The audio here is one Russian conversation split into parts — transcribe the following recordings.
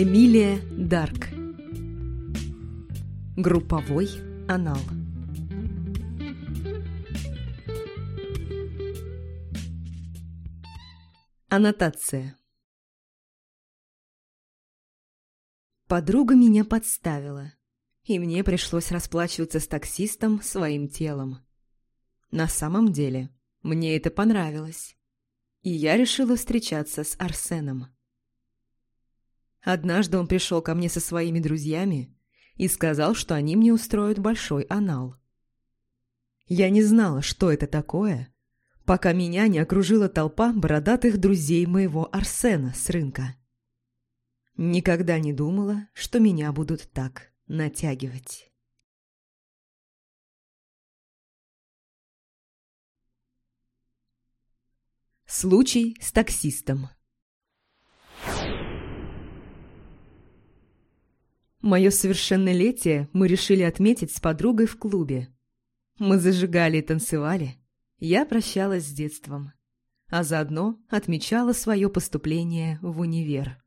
Эмилия Дарк Групповой анал Аннотация Подруга меня подставила, и мне пришлось расплачиваться с таксистом своим телом. На самом деле, мне это понравилось, и я решила встречаться с Арсеном. Однажды он пришел ко мне со своими друзьями и сказал, что они мне устроят большой анал. Я не знала, что это такое, пока меня не окружила толпа бородатых друзей моего Арсена с рынка. Никогда не думала, что меня будут так натягивать. Случай с таксистом Мое совершеннолетие мы решили отметить с подругой в клубе. Мы зажигали и танцевали. Я прощалась с детством, а заодно отмечала свое поступление в универ.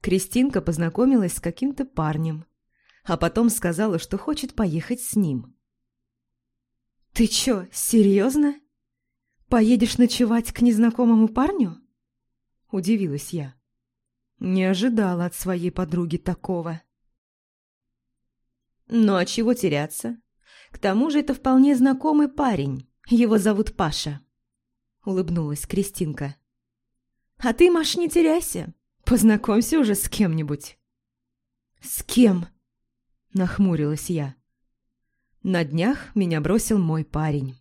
Кристинка познакомилась с каким-то парнем, а потом сказала, что хочет поехать с ним. «Ты чё, серьезно? Поедешь ночевать к незнакомому парню?» Удивилась я. Не ожидала от своей подруги такого. «Ну а чего теряться? К тому же это вполне знакомый парень. Его зовут Паша», — улыбнулась Кристинка. «А ты, Маш, не теряйся. Познакомься уже с кем-нибудь». «С кем?» – нахмурилась я. На днях меня бросил мой парень.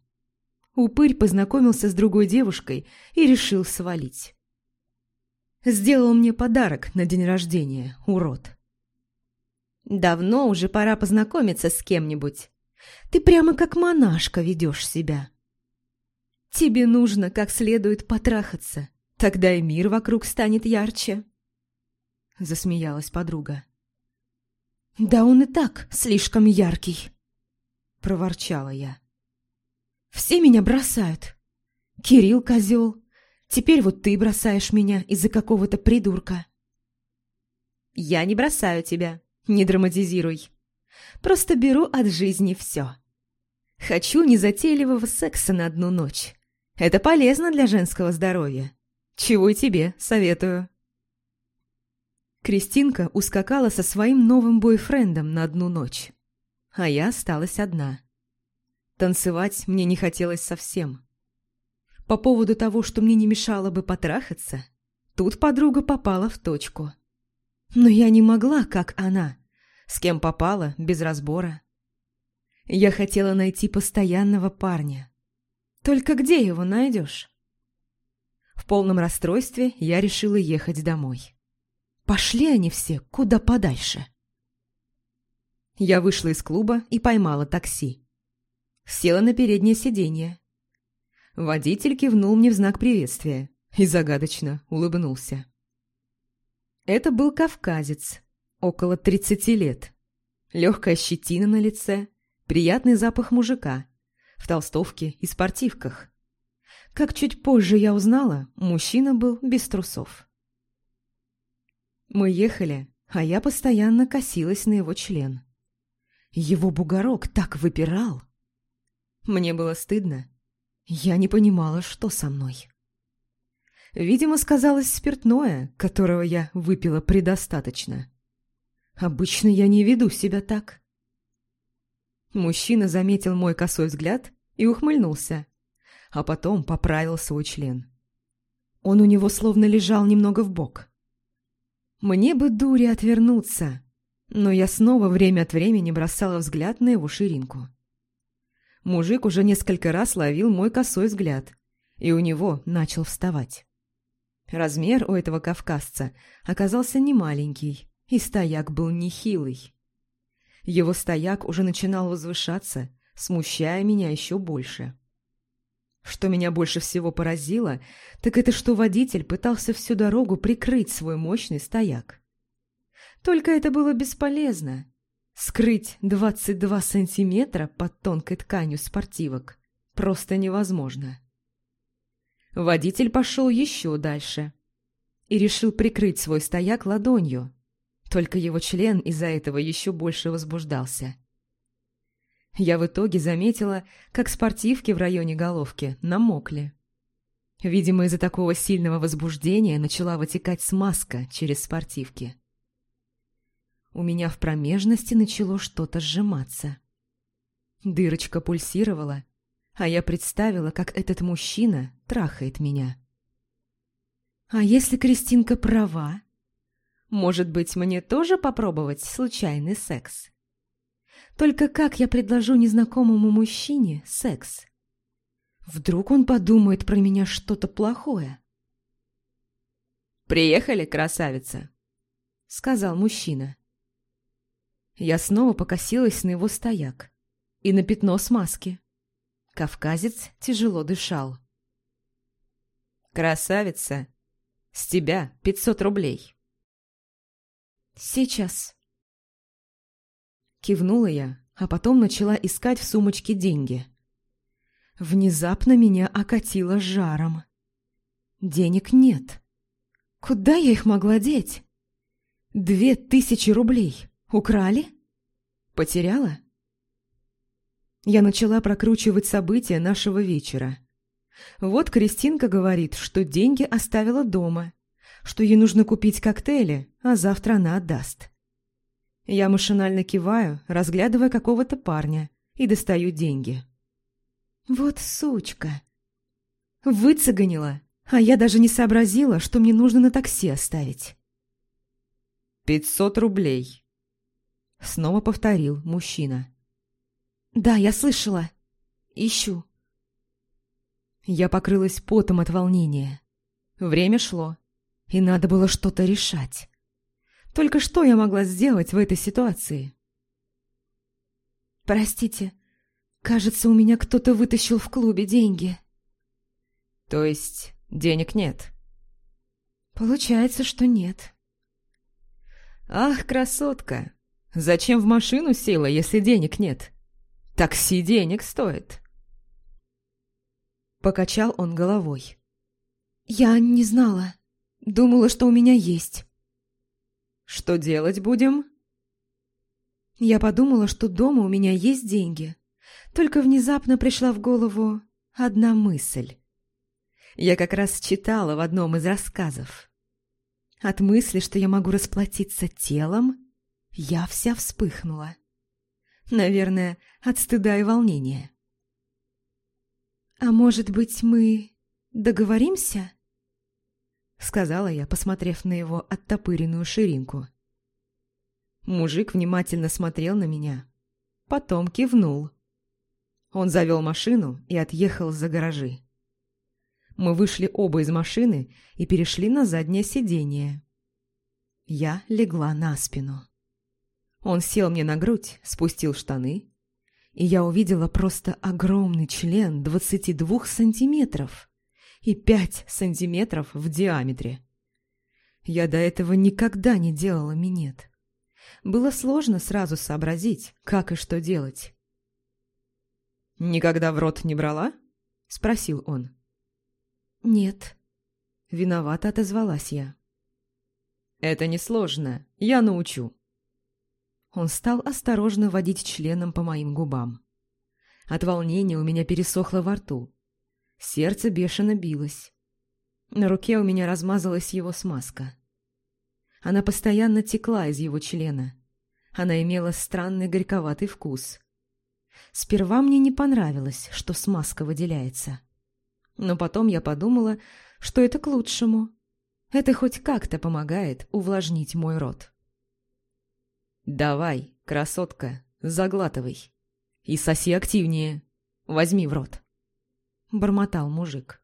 Упырь познакомился с другой девушкой и решил свалить. Сделал мне подарок на день рождения, урод. Давно уже пора познакомиться с кем-нибудь. Ты прямо как монашка ведешь себя. Тебе нужно как следует потрахаться, тогда и мир вокруг станет ярче. — засмеялась подруга. «Да он и так слишком яркий», — проворчала я. «Все меня бросают. Кирилл козел. Теперь вот ты бросаешь меня из-за какого-то придурка». «Я не бросаю тебя, не драматизируй. Просто беру от жизни все. Хочу незатейливого секса на одну ночь. Это полезно для женского здоровья. Чего и тебе советую». Кристинка ускакала со своим новым бойфрендом на одну ночь, а я осталась одна. Танцевать мне не хотелось совсем. По поводу того, что мне не мешало бы потрахаться, тут подруга попала в точку. Но я не могла, как она, с кем попала, без разбора. Я хотела найти постоянного парня. Только где его найдешь? В полном расстройстве я решила ехать домой. Пошли они все куда подальше. Я вышла из клуба и поймала такси. Села на переднее сиденье. Водитель кивнул мне в знак приветствия и загадочно улыбнулся. Это был кавказец, около тридцати лет. Легкая щетина на лице, приятный запах мужика, в толстовке и спортивках. Как чуть позже я узнала, мужчина был без трусов. Мы ехали, а я постоянно косилась на его член. Его бугорок так выпирал. Мне было стыдно. Я не понимала, что со мной. Видимо, сказалось спиртное, которого я выпила предостаточно. Обычно я не веду себя так. Мужчина заметил мой косой взгляд и ухмыльнулся, а потом поправил свой член. Он у него словно лежал немного в бок. Мне бы дури отвернуться, но я снова время от времени бросала взгляд на его ширинку. Мужик уже несколько раз ловил мой косой взгляд, и у него начал вставать. Размер у этого кавказца оказался немаленький, и стояк был нехилый. Его стояк уже начинал возвышаться, смущая меня еще больше. Что меня больше всего поразило, так это что водитель пытался всю дорогу прикрыть свой мощный стояк. Только это было бесполезно. Скрыть 22 сантиметра под тонкой тканью спортивок просто невозможно. Водитель пошел еще дальше. и решил прикрыть свой стояк ладонью. Только его член из-за этого еще больше возбуждался. Я в итоге заметила, как спортивки в районе головки намокли. Видимо, из-за такого сильного возбуждения начала вытекать смазка через спортивки. У меня в промежности начало что-то сжиматься. Дырочка пульсировала, а я представила, как этот мужчина трахает меня. А если Кристинка права? Может быть, мне тоже попробовать случайный секс? Только как я предложу незнакомому мужчине секс? Вдруг он подумает про меня что-то плохое? «Приехали, красавица», — сказал мужчина. Я снова покосилась на его стояк и на пятно смазки. Кавказец тяжело дышал. «Красавица, с тебя пятьсот рублей». «Сейчас». Кивнула я, а потом начала искать в сумочке деньги. Внезапно меня окатило жаром. Денег нет. Куда я их могла деть? Две тысячи рублей. Украли? Потеряла? Я начала прокручивать события нашего вечера. Вот Кристинка говорит, что деньги оставила дома, что ей нужно купить коктейли, а завтра она отдаст. Я машинально киваю, разглядывая какого-то парня, и достаю деньги. Вот сучка. Выцеганила, а я даже не сообразила, что мне нужно на такси оставить. «Пятьсот рублей», — снова повторил мужчина. «Да, я слышала. Ищу». Я покрылась потом от волнения. Время шло, и надо было что-то решать. Только что я могла сделать в этой ситуации? «Простите, кажется, у меня кто-то вытащил в клубе деньги». «То есть денег нет?» «Получается, что нет». «Ах, красотка, зачем в машину села, если денег нет?» Такси денег стоит. Покачал он головой. Я не знала. Думала, что у меня есть. Что делать будем? Я подумала, что дома у меня есть деньги. Только внезапно пришла в голову одна мысль. Я как раз читала в одном из рассказов. От мысли, что я могу расплатиться телом, я вся вспыхнула. Наверное, от стыда и волнения. «А может быть, мы договоримся?» Сказала я, посмотрев на его оттопыренную ширинку. Мужик внимательно смотрел на меня, потом кивнул. Он завел машину и отъехал за гаражи. Мы вышли оба из машины и перешли на заднее сиденье. Я легла на спину. Он сел мне на грудь, спустил штаны, и я увидела просто огромный член 22 сантиметров и 5 сантиметров в диаметре. Я до этого никогда не делала минет. Было сложно сразу сообразить, как и что делать. «Никогда в рот не брала?» — спросил он. «Нет». Виновато отозвалась я. «Это несложно, я научу», он стал осторожно водить членом по моим губам. От волнения у меня пересохло во рту. Сердце бешено билось. На руке у меня размазалась его смазка. Она постоянно текла из его члена. Она имела странный горьковатый вкус. Сперва мне не понравилось, что смазка выделяется. Но потом я подумала, что это к лучшему. Это хоть как-то помогает увлажнить мой рот. «Давай, красотка, заглатывай. И соси активнее. Возьми в рот». Бормотал мужик.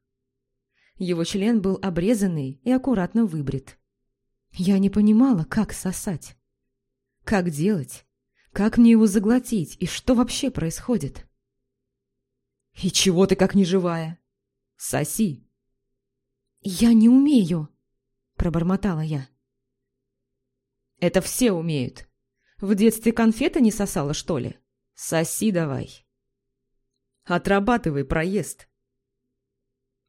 Его член был обрезанный и аккуратно выбрит. Я не понимала, как сосать. Как делать? Как мне его заглотить? И что вообще происходит? «И чего ты как неживая? Соси!» «Я не умею!» — пробормотала я. «Это все умеют. В детстве конфеты не сосала, что ли? Соси давай. Отрабатывай проезд.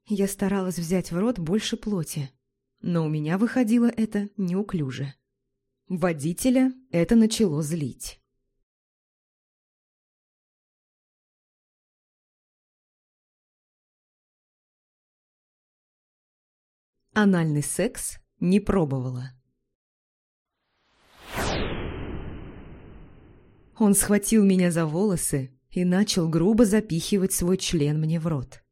Я старалась взять в рот больше плоти, но у меня выходило это неуклюже. Водителя это начало злить. Анальный секс не пробовала. Он схватил меня за волосы и начал грубо запихивать свой член мне в рот.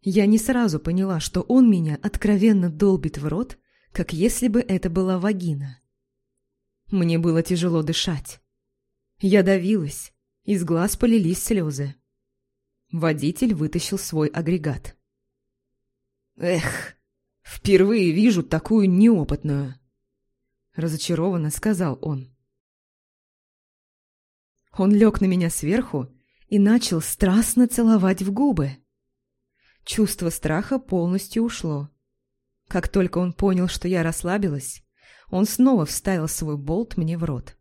Я не сразу поняла, что он меня откровенно долбит в рот, как если бы это была вагина. Мне было тяжело дышать. Я давилась, из глаз полились слезы. Водитель вытащил свой агрегат. «Эх, впервые вижу такую неопытную!» Разочарованно сказал он. Он лег на меня сверху и начал страстно целовать в губы. Чувство страха полностью ушло. Как только он понял, что я расслабилась, он снова вставил свой болт мне в рот.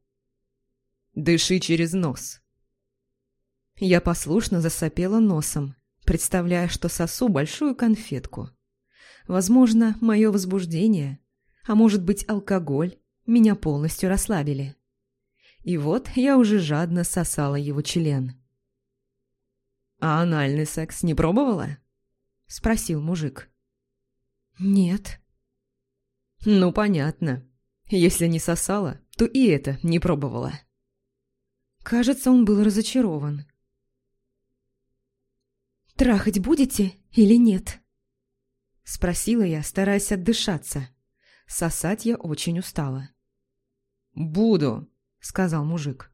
«Дыши через нос». Я послушно засопела носом, представляя, что сосу большую конфетку. Возможно, мое возбуждение, а может быть алкоголь, меня полностью расслабили. И вот я уже жадно сосала его член. «А анальный секс не пробовала?» — спросил мужик. «Нет». «Ну, понятно. Если не сосала, то и это не пробовала». Кажется, он был разочарован. «Трахать будете или нет?» Спросила я, стараясь отдышаться. Сосать я очень устала. «Буду», сказал мужик.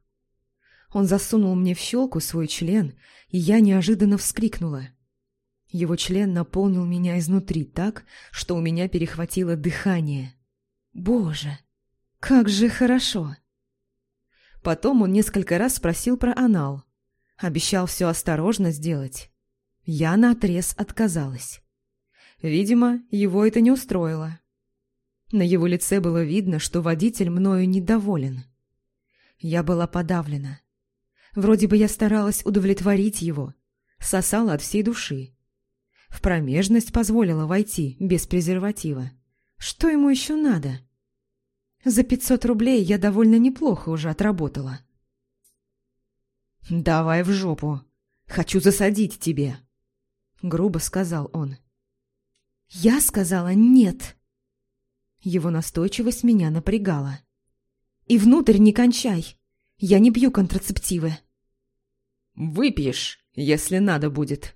Он засунул мне в щелку свой член, и я неожиданно вскрикнула. Его член наполнил меня изнутри так, что у меня перехватило дыхание. Боже, как же хорошо! Потом он несколько раз спросил про анал. Обещал все осторожно сделать. Я наотрез отказалась. Видимо, его это не устроило. На его лице было видно, что водитель мною недоволен. Я была подавлена. Вроде бы я старалась удовлетворить его, сосала от всей души. В промежность позволила войти без презерватива. Что ему еще надо? За пятьсот рублей я довольно неплохо уже отработала. «Давай в жопу. Хочу засадить тебе», — грубо сказал он. Я сказала «нет». Его настойчивость меня напрягала. И внутрь не кончай. Я не пью контрацептивы. Выпьешь, если надо будет.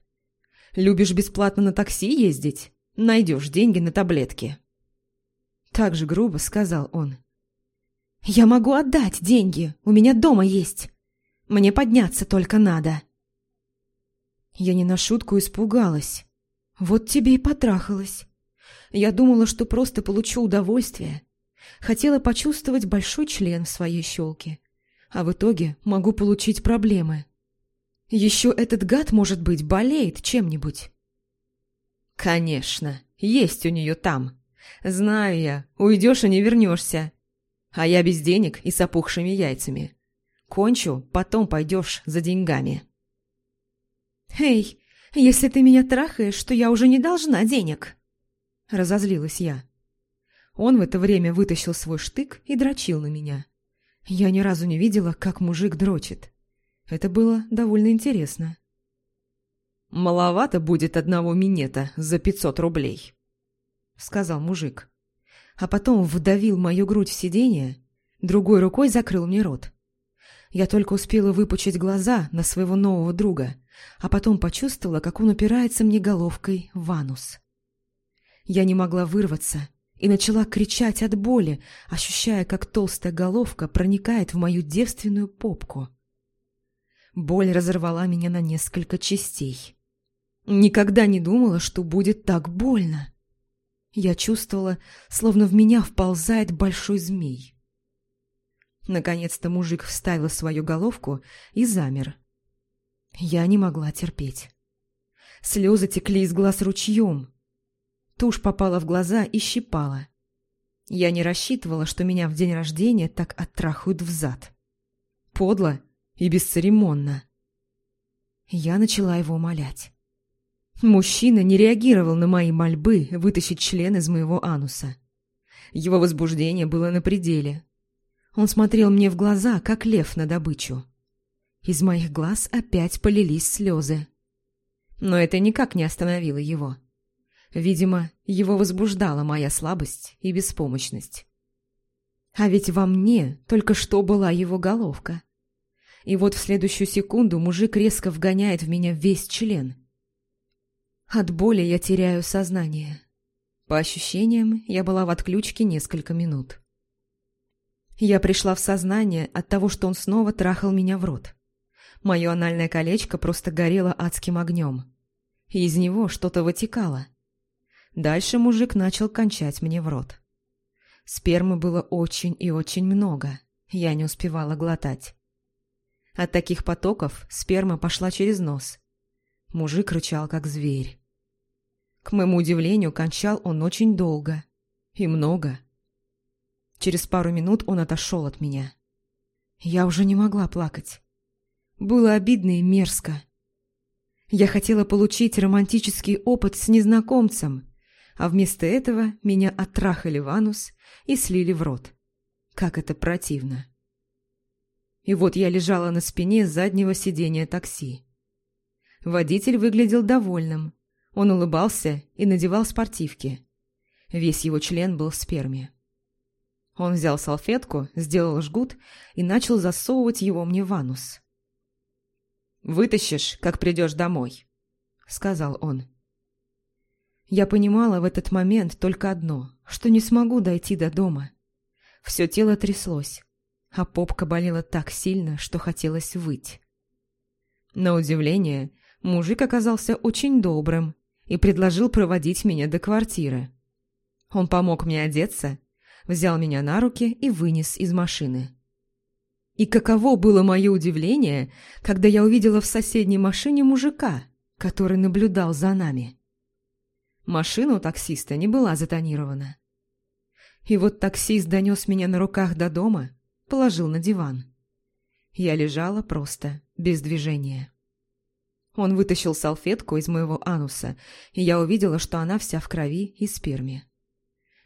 Любишь бесплатно на такси ездить? Найдешь деньги на таблетки. Так же грубо сказал он. Я могу отдать деньги, у меня дома есть. Мне подняться только надо. Я не на шутку испугалась. Вот тебе и потрахалась. Я думала, что просто получу удовольствие, Хотела почувствовать большой член в своей щелке. А в итоге могу получить проблемы. Еще этот гад, может быть, болеет чем-нибудь. Конечно, есть у нее там. Знаю я, уйдешь и не вернешься. А я без денег и с опухшими яйцами. Кончу, потом пойдешь за деньгами. «Эй, если ты меня трахаешь, то я уже не должна денег!» Разозлилась я. Он в это время вытащил свой штык и дрочил на меня. Я ни разу не видела, как мужик дрочит. Это было довольно интересно. «Маловато будет одного минета за пятьсот рублей», — сказал мужик. А потом вдавил мою грудь в сиденье, другой рукой закрыл мне рот. Я только успела выпучить глаза на своего нового друга, а потом почувствовала, как он упирается мне головкой в анус. Я не могла вырваться, и начала кричать от боли, ощущая, как толстая головка проникает в мою девственную попку. Боль разорвала меня на несколько частей. Никогда не думала, что будет так больно. Я чувствовала, словно в меня вползает большой змей. Наконец-то мужик вставил свою головку и замер. Я не могла терпеть. Слезы текли из глаз ручьем, Тушь попала в глаза и щипала. Я не рассчитывала, что меня в день рождения так оттрахают взад. Подло и бесцеремонно. Я начала его умолять. Мужчина не реагировал на мои мольбы вытащить член из моего ануса. Его возбуждение было на пределе. Он смотрел мне в глаза, как лев на добычу. Из моих глаз опять полились слезы. Но это никак не остановило его. Видимо, его возбуждала моя слабость и беспомощность. А ведь во мне только что была его головка. И вот в следующую секунду мужик резко вгоняет в меня весь член. От боли я теряю сознание. По ощущениям, я была в отключке несколько минут. Я пришла в сознание от того, что он снова трахал меня в рот. Мое анальное колечко просто горело адским огнем. Из него что-то вытекало. Дальше мужик начал кончать мне в рот. Спермы было очень и очень много. Я не успевала глотать. От таких потоков сперма пошла через нос. Мужик рычал, как зверь. К моему удивлению, кончал он очень долго. И много. Через пару минут он отошел от меня. Я уже не могла плакать. Было обидно и мерзко. Я хотела получить романтический опыт с незнакомцем, а вместо этого меня оттрахали в анус и слили в рот. Как это противно. И вот я лежала на спине заднего сиденья такси. Водитель выглядел довольным. Он улыбался и надевал спортивки. Весь его член был в сперме. Он взял салфетку, сделал жгут и начал засовывать его мне в анус. «Вытащишь, как придешь домой», — сказал он. Я понимала в этот момент только одно, что не смогу дойти до дома. Все тело тряслось, а попка болела так сильно, что хотелось выть. На удивление, мужик оказался очень добрым и предложил проводить меня до квартиры. Он помог мне одеться взял меня на руки и вынес из машины. И каково было мое удивление, когда я увидела в соседней машине мужика, который наблюдал за нами. Машина у таксиста не была затонирована. И вот таксист донес меня на руках до дома, положил на диван. Я лежала просто, без движения. Он вытащил салфетку из моего ануса, и я увидела, что она вся в крови и сперме.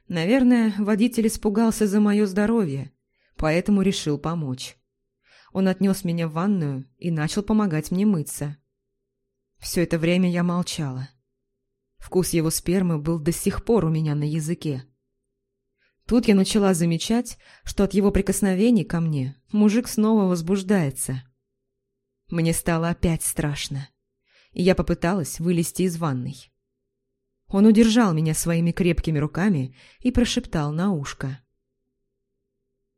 Наверное, водитель испугался за мое здоровье, поэтому решил помочь. Он отнес меня в ванную и начал помогать мне мыться. Все это время я молчала. Вкус его спермы был до сих пор у меня на языке. Тут я начала замечать, что от его прикосновений ко мне мужик снова возбуждается. Мне стало опять страшно, и я попыталась вылезти из ванной. Он удержал меня своими крепкими руками и прошептал на ушко.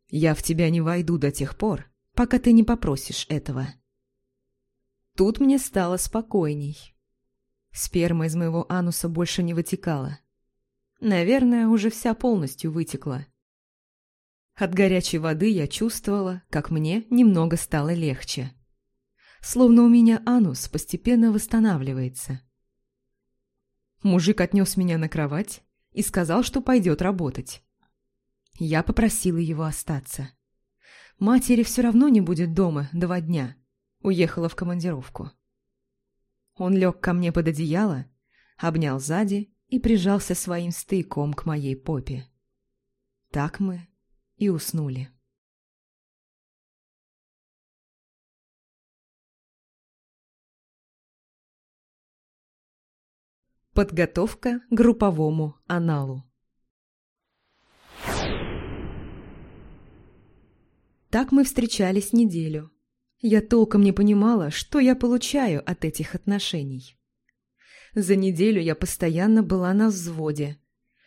«Я в тебя не войду до тех пор, пока ты не попросишь этого». Тут мне стало спокойней. Сперма из моего ануса больше не вытекала. Наверное, уже вся полностью вытекла. От горячей воды я чувствовала, как мне немного стало легче. Словно у меня анус постепенно восстанавливается. Мужик отнес меня на кровать и сказал, что пойдет работать. Я попросила его остаться. Матери все равно не будет дома два дня. Уехала в командировку. Он лег ко мне под одеяло, обнял сзади и прижался своим стыком к моей попе. Так мы и уснули. Подготовка к групповому аналу. Так мы встречались неделю. Я толком не понимала, что я получаю от этих отношений. За неделю я постоянно была на взводе.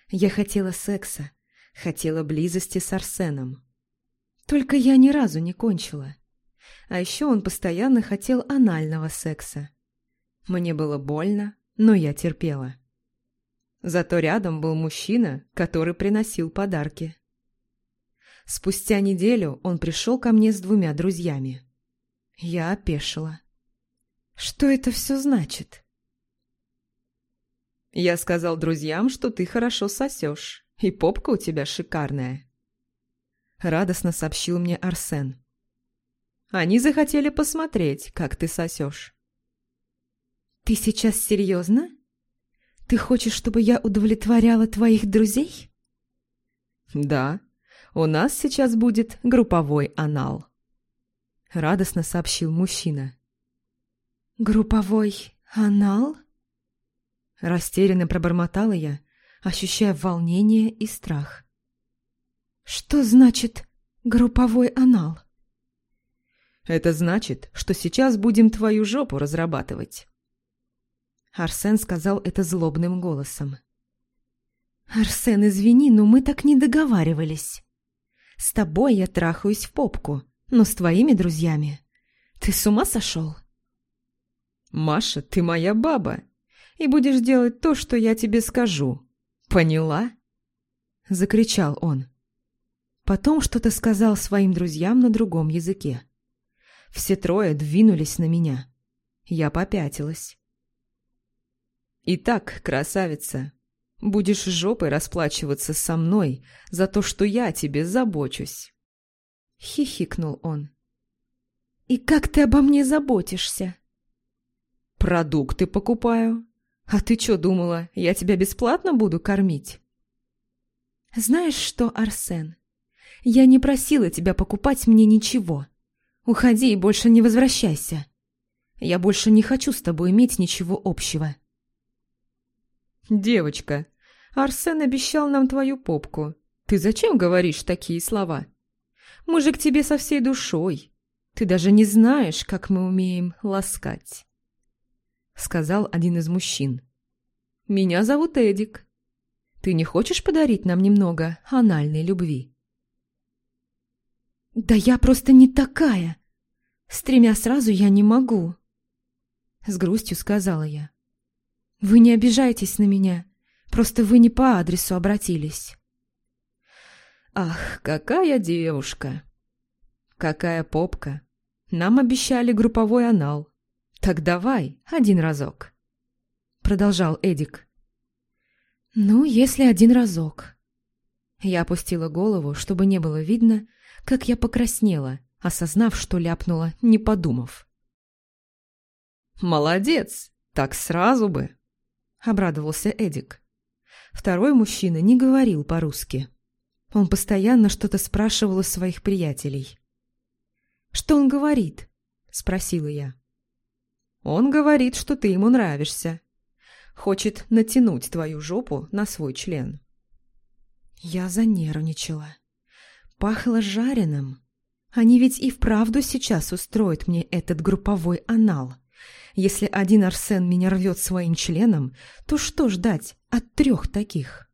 Я хотела секса, хотела близости с Арсеном. Только я ни разу не кончила. А еще он постоянно хотел анального секса. Мне было больно, но я терпела. Зато рядом был мужчина, который приносил подарки. Спустя неделю он пришел ко мне с двумя друзьями. Я опешила. Что это все значит? Я сказал друзьям, что ты хорошо сосешь, и попка у тебя шикарная. Радостно сообщил мне Арсен. Они захотели посмотреть, как ты сосешь. «Ты сейчас серьезно? Ты хочешь, чтобы я удовлетворяла твоих друзей?» «Да, у нас сейчас будет групповой анал», — радостно сообщил мужчина. «Групповой анал?» Растерянно пробормотала я, ощущая волнение и страх. «Что значит групповой анал?» «Это значит, что сейчас будем твою жопу разрабатывать». Арсен сказал это злобным голосом. «Арсен, извини, но мы так не договаривались. С тобой я трахаюсь в попку, но с твоими друзьями. Ты с ума сошел?» «Маша, ты моя баба, и будешь делать то, что я тебе скажу. Поняла?» Закричал он. Потом что-то сказал своим друзьям на другом языке. Все трое двинулись на меня. Я попятилась. «Итак, красавица, будешь жопой расплачиваться со мной за то, что я тебе забочусь!» Хихикнул он. «И как ты обо мне заботишься?» «Продукты покупаю. А ты что думала, я тебя бесплатно буду кормить?» «Знаешь что, Арсен, я не просила тебя покупать мне ничего. Уходи и больше не возвращайся. Я больше не хочу с тобой иметь ничего общего». «Девочка, Арсен обещал нам твою попку. Ты зачем говоришь такие слова? Мы же к тебе со всей душой. Ты даже не знаешь, как мы умеем ласкать» сказал один из мужчин. «Меня зовут Эдик. Ты не хочешь подарить нам немного анальной любви?» «Да я просто не такая. С тремя сразу я не могу», — с грустью сказала я. «Вы не обижайтесь на меня, просто вы не по адресу обратились». «Ах, какая девушка! Какая попка! Нам обещали групповой анал, «Так давай, один разок», — продолжал Эдик. «Ну, если один разок». Я опустила голову, чтобы не было видно, как я покраснела, осознав, что ляпнула, не подумав. «Молодец! Так сразу бы!» — обрадовался Эдик. Второй мужчина не говорил по-русски. Он постоянно что-то спрашивал у своих приятелей. «Что он говорит?» — спросила я. Он говорит, что ты ему нравишься. Хочет натянуть твою жопу на свой член. Я занервничала. Пахло жареным. Они ведь и вправду сейчас устроят мне этот групповой анал. Если один Арсен меня рвет своим членом, то что ждать от трех таких?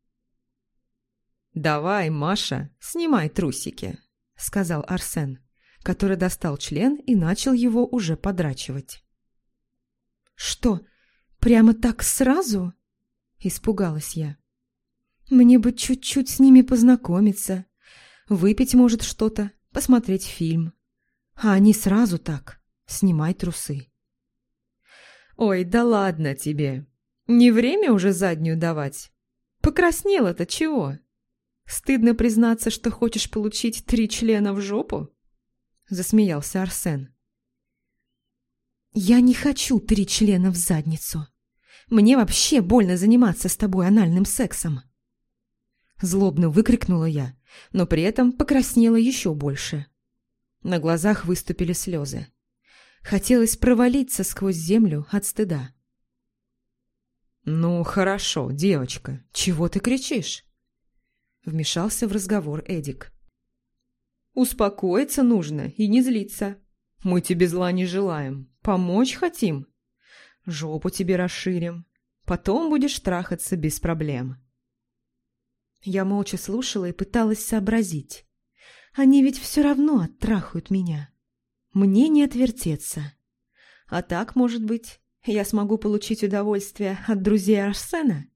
«Давай, Маша, снимай трусики», — сказал Арсен, который достал член и начал его уже подрачивать. «Что, прямо так сразу?» – испугалась я. «Мне бы чуть-чуть с ними познакомиться, выпить, может, что-то, посмотреть фильм. А они сразу так, снимай трусы». «Ой, да ладно тебе! Не время уже заднюю давать. Покраснела-то чего? Стыдно признаться, что хочешь получить три члена в жопу?» Засмеялся Арсен. «Я не хочу три члена в задницу. Мне вообще больно заниматься с тобой анальным сексом». Злобно выкрикнула я, но при этом покраснела еще больше. На глазах выступили слезы. Хотелось провалиться сквозь землю от стыда. «Ну, хорошо, девочка, чего ты кричишь?» Вмешался в разговор Эдик. «Успокоиться нужно и не злиться. Мы тебе зла не желаем, помочь хотим. Жопу тебе расширим, потом будешь трахаться без проблем. Я молча слушала и пыталась сообразить. Они ведь все равно оттрахают меня. Мне не отвертеться. А так, может быть, я смогу получить удовольствие от друзей Арсена?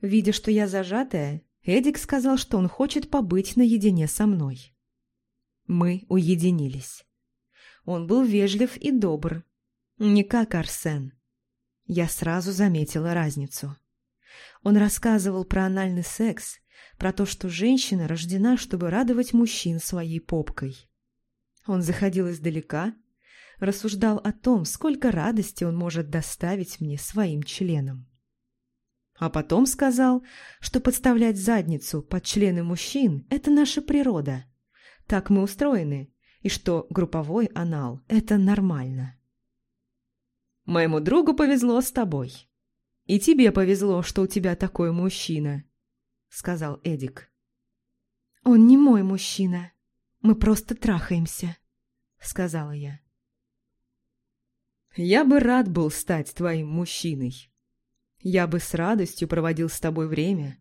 Видя, что я зажатая, Эдик сказал, что он хочет побыть наедине со мной. Мы уединились. Он был вежлив и добр. Не как Арсен. Я сразу заметила разницу. Он рассказывал про анальный секс, про то, что женщина рождена, чтобы радовать мужчин своей попкой. Он заходил издалека, рассуждал о том, сколько радости он может доставить мне своим членом. А потом сказал, что подставлять задницу под члены мужчин – это наша природа. Так мы устроены, и что групповой анал – это нормально. «Моему другу повезло с тобой. И тебе повезло, что у тебя такой мужчина», – сказал Эдик. «Он не мой мужчина. Мы просто трахаемся», – сказала я. «Я бы рад был стать твоим мужчиной. Я бы с радостью проводил с тобой время.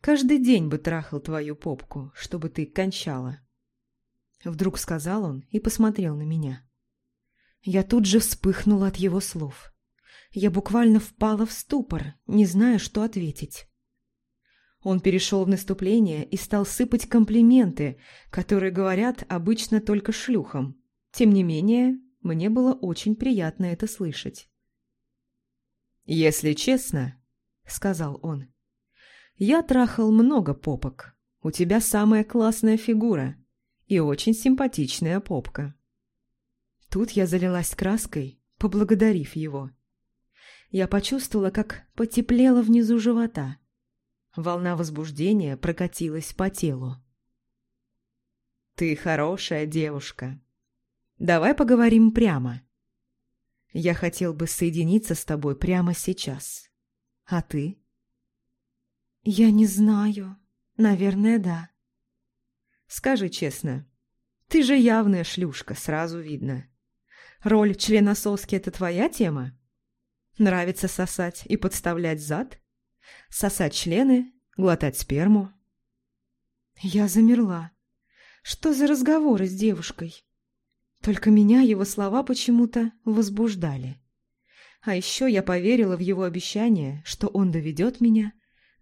Каждый день бы трахал твою попку, чтобы ты кончала». Вдруг сказал он и посмотрел на меня. Я тут же вспыхнула от его слов. Я буквально впала в ступор, не зная, что ответить. Он перешел в наступление и стал сыпать комплименты, которые говорят обычно только шлюхам. Тем не менее, мне было очень приятно это слышать. «Если честно», — сказал он, — «я трахал много попок. У тебя самая классная фигура и очень симпатичная попка». Тут я залилась краской, поблагодарив его. Я почувствовала, как потеплело внизу живота. Волна возбуждения прокатилась по телу. «Ты хорошая девушка. Давай поговорим прямо. Я хотел бы соединиться с тобой прямо сейчас. А ты?» «Я не знаю. Наверное, да». «Скажи честно, ты же явная шлюшка, сразу видно. Роль члена соски – это твоя тема? Нравится сосать и подставлять зад?» Сосать члены, глотать сперму. Я замерла. Что за разговоры с девушкой? Только меня его слова почему-то возбуждали. А еще я поверила в его обещание, что он доведет меня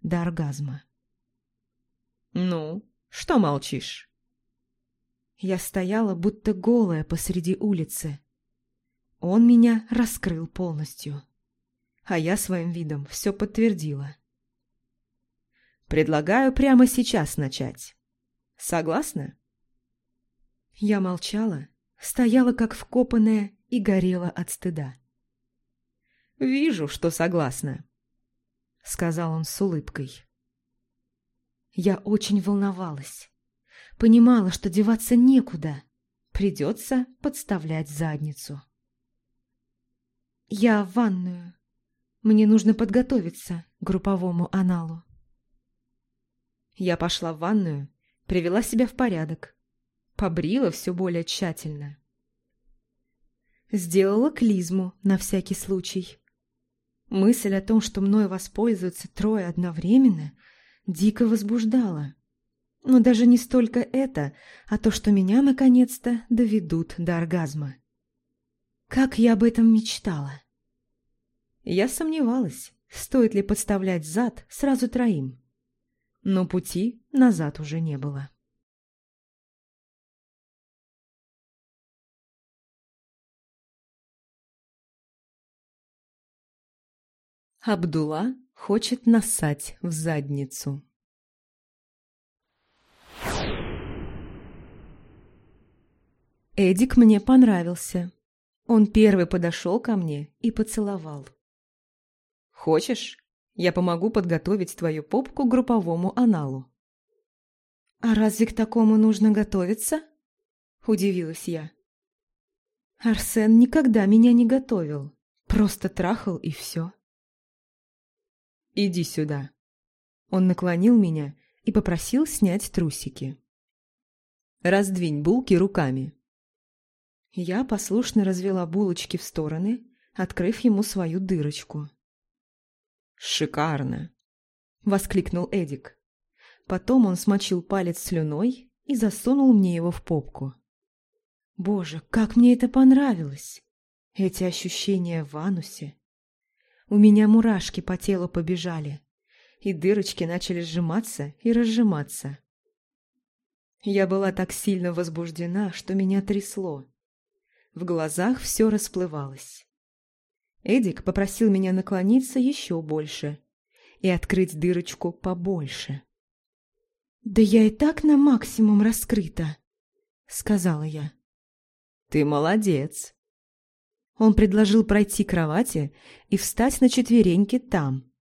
до оргазма. «Ну, что молчишь?» Я стояла, будто голая посреди улицы. Он меня раскрыл полностью а я своим видом все подтвердила. «Предлагаю прямо сейчас начать. Согласна?» Я молчала, стояла как вкопанная и горела от стыда. «Вижу, что согласна», — сказал он с улыбкой. Я очень волновалась. Понимала, что деваться некуда. Придется подставлять задницу. «Я в ванную», мне нужно подготовиться к групповому аналу. Я пошла в ванную, привела себя в порядок. Побрила все более тщательно. Сделала клизму на всякий случай. Мысль о том, что мной воспользуются трое одновременно, дико возбуждала. Но даже не столько это, а то, что меня наконец-то доведут до оргазма. Как я об этом мечтала. Я сомневалась, стоит ли подставлять зад сразу троим. Но пути назад уже не было. Абдулла хочет насать в задницу. Эдик мне понравился. Он первый подошел ко мне и поцеловал. Хочешь, я помогу подготовить твою попку к групповому аналу?» «А разве к такому нужно готовиться?» – удивилась я. Арсен никогда меня не готовил, просто трахал и все. «Иди сюда». Он наклонил меня и попросил снять трусики. «Раздвинь булки руками». Я послушно развела булочки в стороны, открыв ему свою дырочку. «Шикарно!» — воскликнул Эдик. Потом он смочил палец слюной и засунул мне его в попку. Боже, как мне это понравилось! Эти ощущения в анусе. У меня мурашки по телу побежали, и дырочки начали сжиматься и разжиматься. Я была так сильно возбуждена, что меня трясло. В глазах все расплывалось. Эдик попросил меня наклониться еще больше и открыть дырочку побольше. «Да я и так на максимум раскрыта», — сказала я. «Ты молодец», Он предложил пройти к кровати и встать на четвереньки там.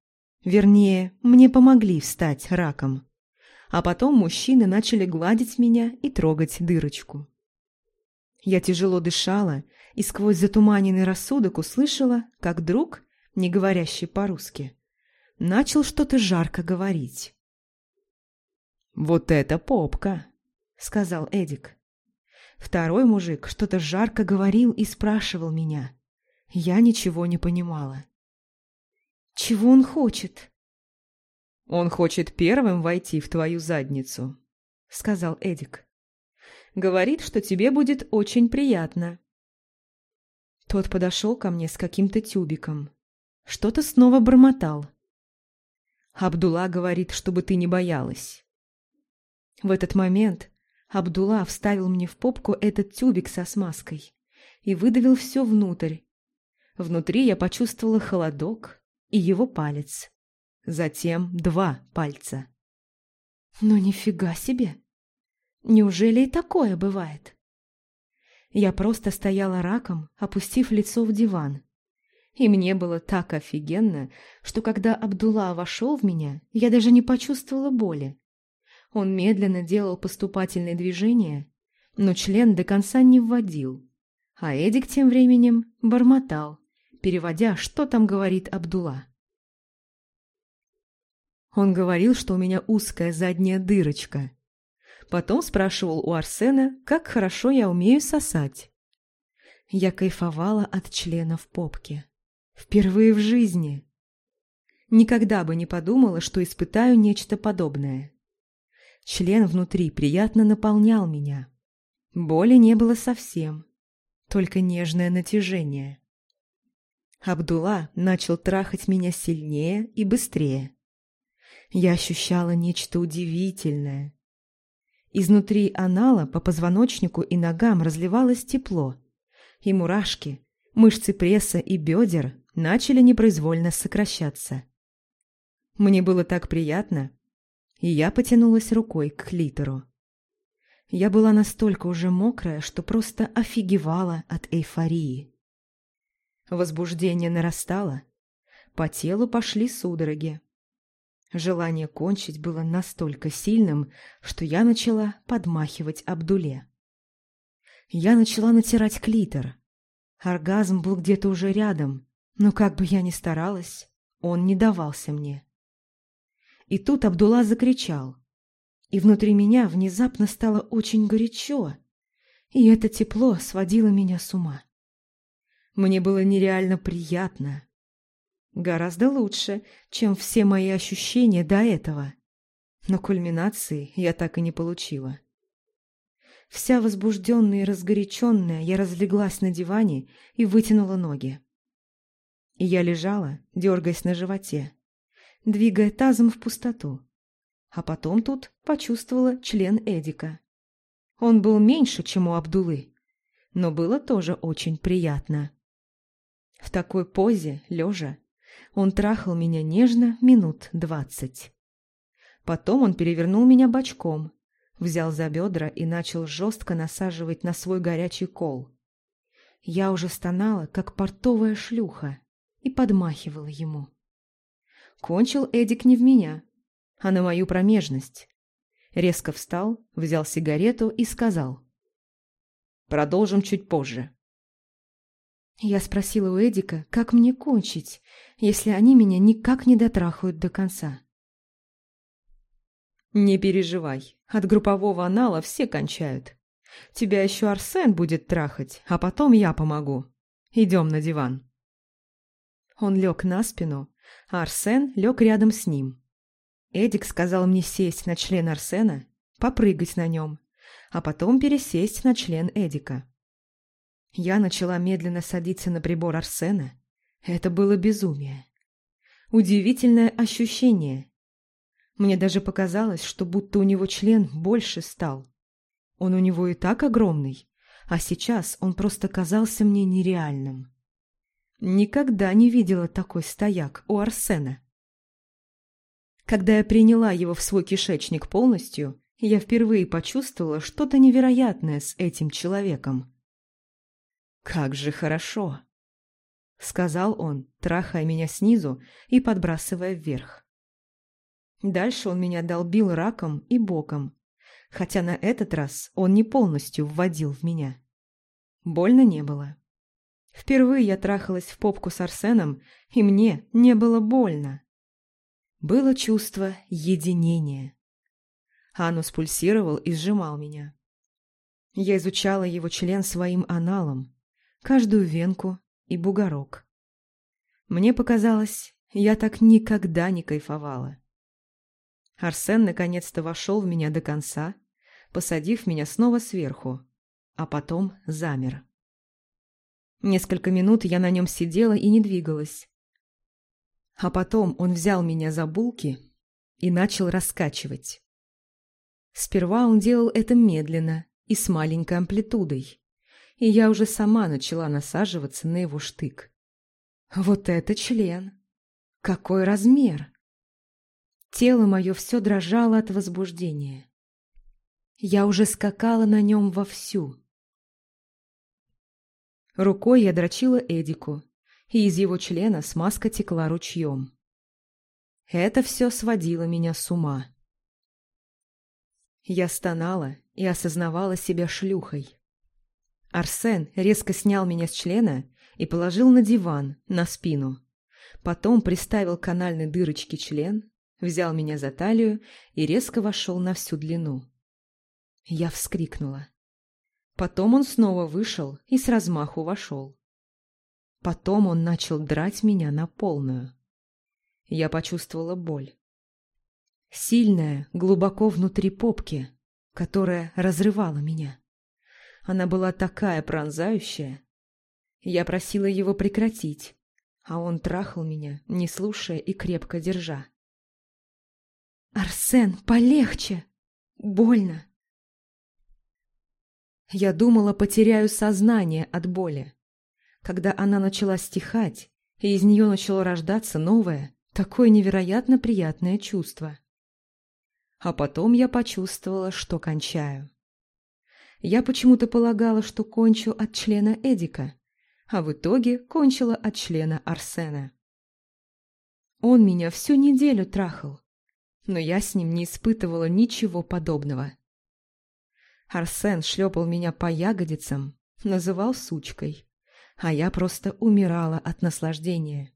Вернее, мне помогли встать раком. А потом мужчины начали гладить меня и трогать дырочку. Я тяжело дышала и сквозь затуманенный рассудок услышала, как друг, не говорящий по-русски, начал что-то жарко говорить. «Вот это попка!» — сказал Эдик. Второй мужик что-то жарко говорил и спрашивал меня. Я ничего не понимала. «Чего он хочет?» «Он хочет первым войти в твою задницу», — сказал Эдик. «Говорит, что тебе будет очень приятно». Тот подошел ко мне с каким-то тюбиком. Что-то снова бормотал. Абдулла говорит, чтобы ты не боялась. В этот момент Абдулла вставил мне в попку этот тюбик со смазкой и выдавил все внутрь. Внутри я почувствовала холодок и его палец. Затем два пальца. Ну нифига себе! Неужели и такое бывает? Я просто стояла раком, опустив лицо в диван. И мне было так офигенно, что когда Абдулла вошел в меня, я даже не почувствовала боли. Он медленно делал поступательные движения, но член до конца не вводил. А Эдик тем временем бормотал, переводя, что там говорит Абдула. Он говорил, что у меня узкая задняя дырочка. Потом спрашивал у Арсена, как хорошо я умею сосать. Я кайфовала от члена в попке. Впервые в жизни. Никогда бы не подумала, что испытаю нечто подобное. Член внутри приятно наполнял меня. Боли не было совсем, только нежное натяжение. Абдулла начал трахать меня сильнее и быстрее. Я ощущала нечто удивительное. Изнутри анала по позвоночнику и ногам разливалось тепло, и мурашки, мышцы пресса и бедер начали непроизвольно сокращаться. Мне было так приятно, и я потянулась рукой к клитору. Я была настолько уже мокрая, что просто офигевала от эйфории. Возбуждение нарастало, по телу пошли судороги. Желание кончить было настолько сильным, что я начала подмахивать Абдуле. Я начала натирать клитор. Оргазм был где-то уже рядом, но как бы я ни старалась, он не давался мне. И тут Абдулла закричал. И внутри меня внезапно стало очень горячо, и это тепло сводило меня с ума. Мне было нереально приятно. Гораздо лучше, чем все мои ощущения до этого. Но кульминации я так и не получила. Вся возбужденная и разгоряченная, я разлеглась на диване и вытянула ноги. И я лежала, дергаясь на животе двигая тазом в пустоту. А потом тут почувствовала член Эдика. Он был меньше, чем у Абдулы, но было тоже очень приятно. В такой позе, лежа, он трахал меня нежно минут двадцать. Потом он перевернул меня бочком, взял за бедра и начал жестко насаживать на свой горячий кол. Я уже стонала, как портовая шлюха, и подмахивала ему. Кончил Эдик не в меня, а на мою промежность. Резко встал, взял сигарету и сказал. «Продолжим чуть позже». Я спросила у Эдика, как мне кончить, если они меня никак не дотрахают до конца. «Не переживай, от группового анала все кончают. Тебя еще Арсен будет трахать, а потом я помогу. Идем на диван». Он лег на спину, а Арсен лег рядом с ним. Эдик сказал мне сесть на член Арсена, попрыгать на нем, а потом пересесть на член Эдика. Я начала медленно садиться на прибор Арсена. Это было безумие. Удивительное ощущение. Мне даже показалось, что будто у него член больше стал. Он у него и так огромный, а сейчас он просто казался мне нереальным. Никогда не видела такой стояк у Арсена. Когда я приняла его в свой кишечник полностью, я впервые почувствовала что-то невероятное с этим человеком. Как же хорошо! — сказал он, трахая меня снизу и подбрасывая вверх. Дальше он меня долбил раком и боком, хотя на этот раз он не полностью вводил в меня. Больно не было. Впервые я трахалась в попку с Арсеном, и мне не было больно. Было чувство единения. Анус пульсировал и сжимал меня. Я изучала его член своим аналом, каждую венку и бугорок. Мне показалось, я так никогда не кайфовала. Арсен наконец-то вошел в меня до конца, посадив меня снова сверху, а потом замер. Несколько минут я на нем сидела и не двигалась. А потом он взял меня за булки и начал раскачивать. Сперва он делал это медленно и с маленькой амплитудой, и я уже сама начала насаживаться на его штык. Вот это член! Какой размер! Тело мое все дрожало от возбуждения. Я уже скакала на нем вовсю. Рукой я дрочила Эдику, и из его члена смазка текла ручьем. Это все сводило меня с ума. Я стонала и осознавала себя шлюхой. Арсен резко снял меня с члена и положил на диван, на спину. Потом приставил к канальной дырочке член, взял меня за талию и резко вошел на всю длину. Я вскрикнула. Потом он снова вышел и с размаху вошел. Потом он начал драть меня на полную. Я почувствовала боль. Сильная, глубоко внутри попки, которая разрывала меня. Она была такая пронзающая. Я просила его прекратить, а он трахал меня, не слушая и крепко держа. «Арсен, полегче! Больно!» Я думала, потеряю сознание от боли. Когда она начала стихать, и из нее начало рождаться новое, такое невероятно приятное чувство. А потом я почувствовала, что кончаю. Я почему-то полагала, что кончу от члена Эдика, а в итоге кончила от члена Арсена. Он меня всю неделю трахал, но я с ним не испытывала ничего подобного. Арсен шлепал меня по ягодицам, называл сучкой, а я просто умирала от наслаждения.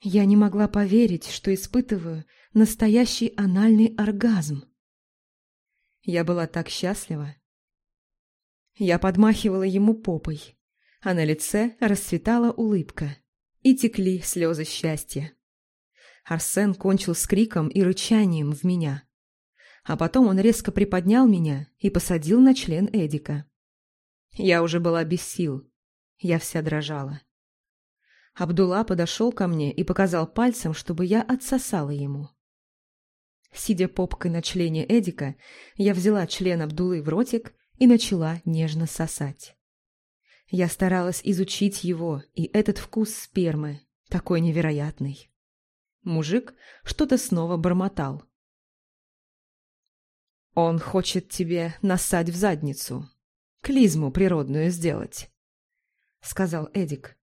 Я не могла поверить, что испытываю настоящий анальный оргазм. Я была так счастлива. Я подмахивала ему попой, а на лице расцветала улыбка, и текли слезы счастья. Арсен кончил с криком и рычанием в меня а потом он резко приподнял меня и посадил на член Эдика. Я уже была без сил, я вся дрожала. Абдулла подошел ко мне и показал пальцем, чтобы я отсосала ему. Сидя попкой на члене Эдика, я взяла член Абдулы в ротик и начала нежно сосать. Я старалась изучить его и этот вкус спермы, такой невероятный. Мужик что-то снова бормотал. Он хочет тебе насать в задницу, клизму природную сделать, — сказал Эдик.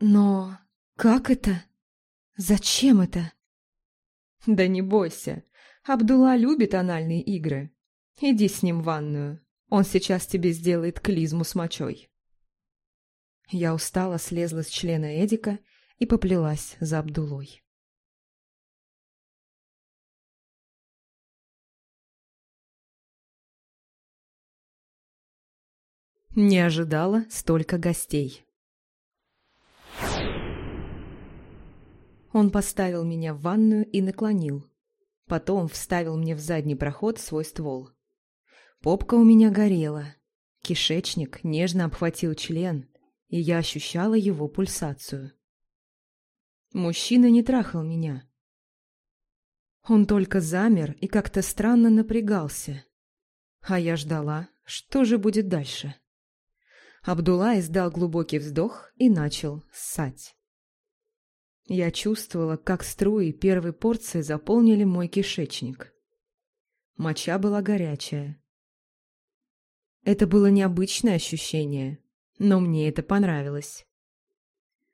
Но как это? Зачем это? Да не бойся, Абдулла любит анальные игры. Иди с ним в ванную, он сейчас тебе сделает клизму с мочой. Я устало слезла с члена Эдика и поплелась за Абдулой. Не ожидала столько гостей. Он поставил меня в ванную и наклонил. Потом вставил мне в задний проход свой ствол. Попка у меня горела. Кишечник нежно обхватил член, и я ощущала его пульсацию. Мужчина не трахал меня. Он только замер и как-то странно напрягался. А я ждала, что же будет дальше. Абдулла издал глубокий вздох и начал ссать. Я чувствовала, как струи первой порции заполнили мой кишечник. Моча была горячая. Это было необычное ощущение, но мне это понравилось.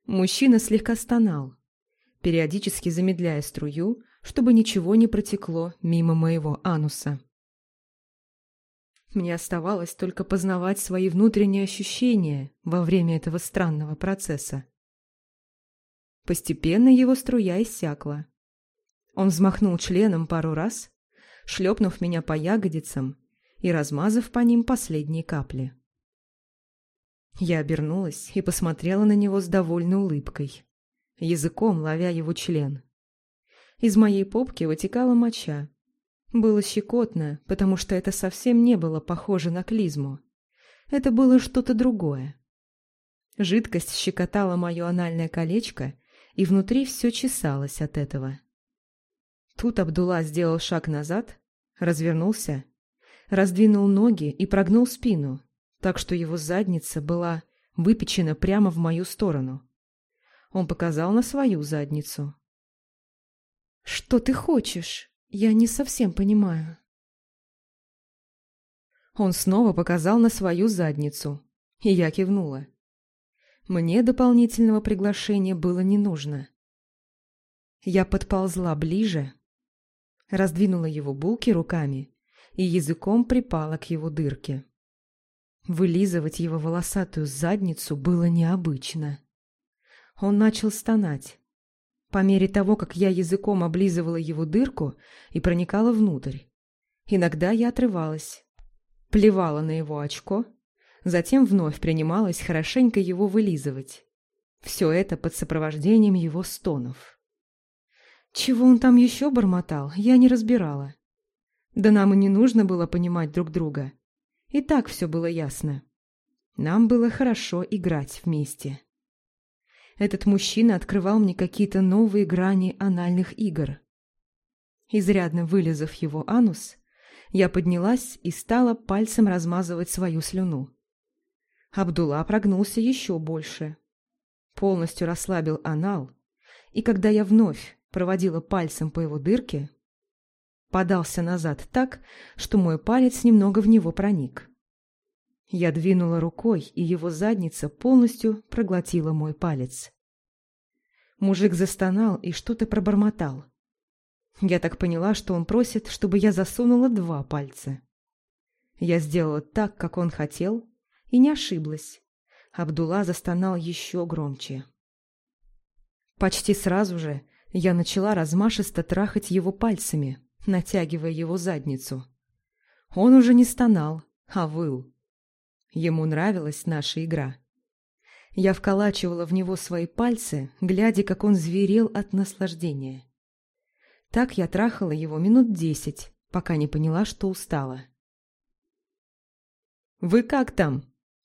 Мужчина слегка стонал, периодически замедляя струю, чтобы ничего не протекло мимо моего ануса. Мне оставалось только познавать свои внутренние ощущения во время этого странного процесса. Постепенно его струя иссякла. Он взмахнул членом пару раз, шлепнув меня по ягодицам и размазав по ним последние капли. Я обернулась и посмотрела на него с довольной улыбкой, языком ловя его член. Из моей попки вытекала моча. Было щекотно, потому что это совсем не было похоже на клизму. Это было что-то другое. Жидкость щекотала мое анальное колечко, и внутри все чесалось от этого. Тут Абдулла сделал шаг назад, развернулся, раздвинул ноги и прогнул спину, так что его задница была выпечена прямо в мою сторону. Он показал на свою задницу. «Что ты хочешь? Я не совсем понимаю». Он снова показал на свою задницу, и я кивнула. Мне дополнительного приглашения было не нужно. Я подползла ближе, раздвинула его булки руками и языком припала к его дырке. Вылизывать его волосатую задницу было необычно. Он начал стонать. По мере того, как я языком облизывала его дырку и проникала внутрь. Иногда я отрывалась, плевала на его очко, затем вновь принималась хорошенько его вылизывать. Все это под сопровождением его стонов. Чего он там еще бормотал, я не разбирала. Да нам и не нужно было понимать друг друга. И так все было ясно. Нам было хорошо играть вместе. Этот мужчина открывал мне какие-то новые грани анальных игр. Изрядно вылезав его анус, я поднялась и стала пальцем размазывать свою слюну. Абдулла прогнулся еще больше. Полностью расслабил анал, и когда я вновь проводила пальцем по его дырке, подался назад так, что мой палец немного в него проник. Я двинула рукой, и его задница полностью проглотила мой палец. Мужик застонал и что-то пробормотал. Я так поняла, что он просит, чтобы я засунула два пальца. Я сделала так, как он хотел, и не ошиблась. Абдулла застонал еще громче. Почти сразу же я начала размашисто трахать его пальцами, натягивая его задницу. Он уже не стонал, а выл. Ему нравилась наша игра. Я вколачивала в него свои пальцы, глядя, как он зверел от наслаждения. Так я трахала его минут десять, пока не поняла, что устала. «Вы как там?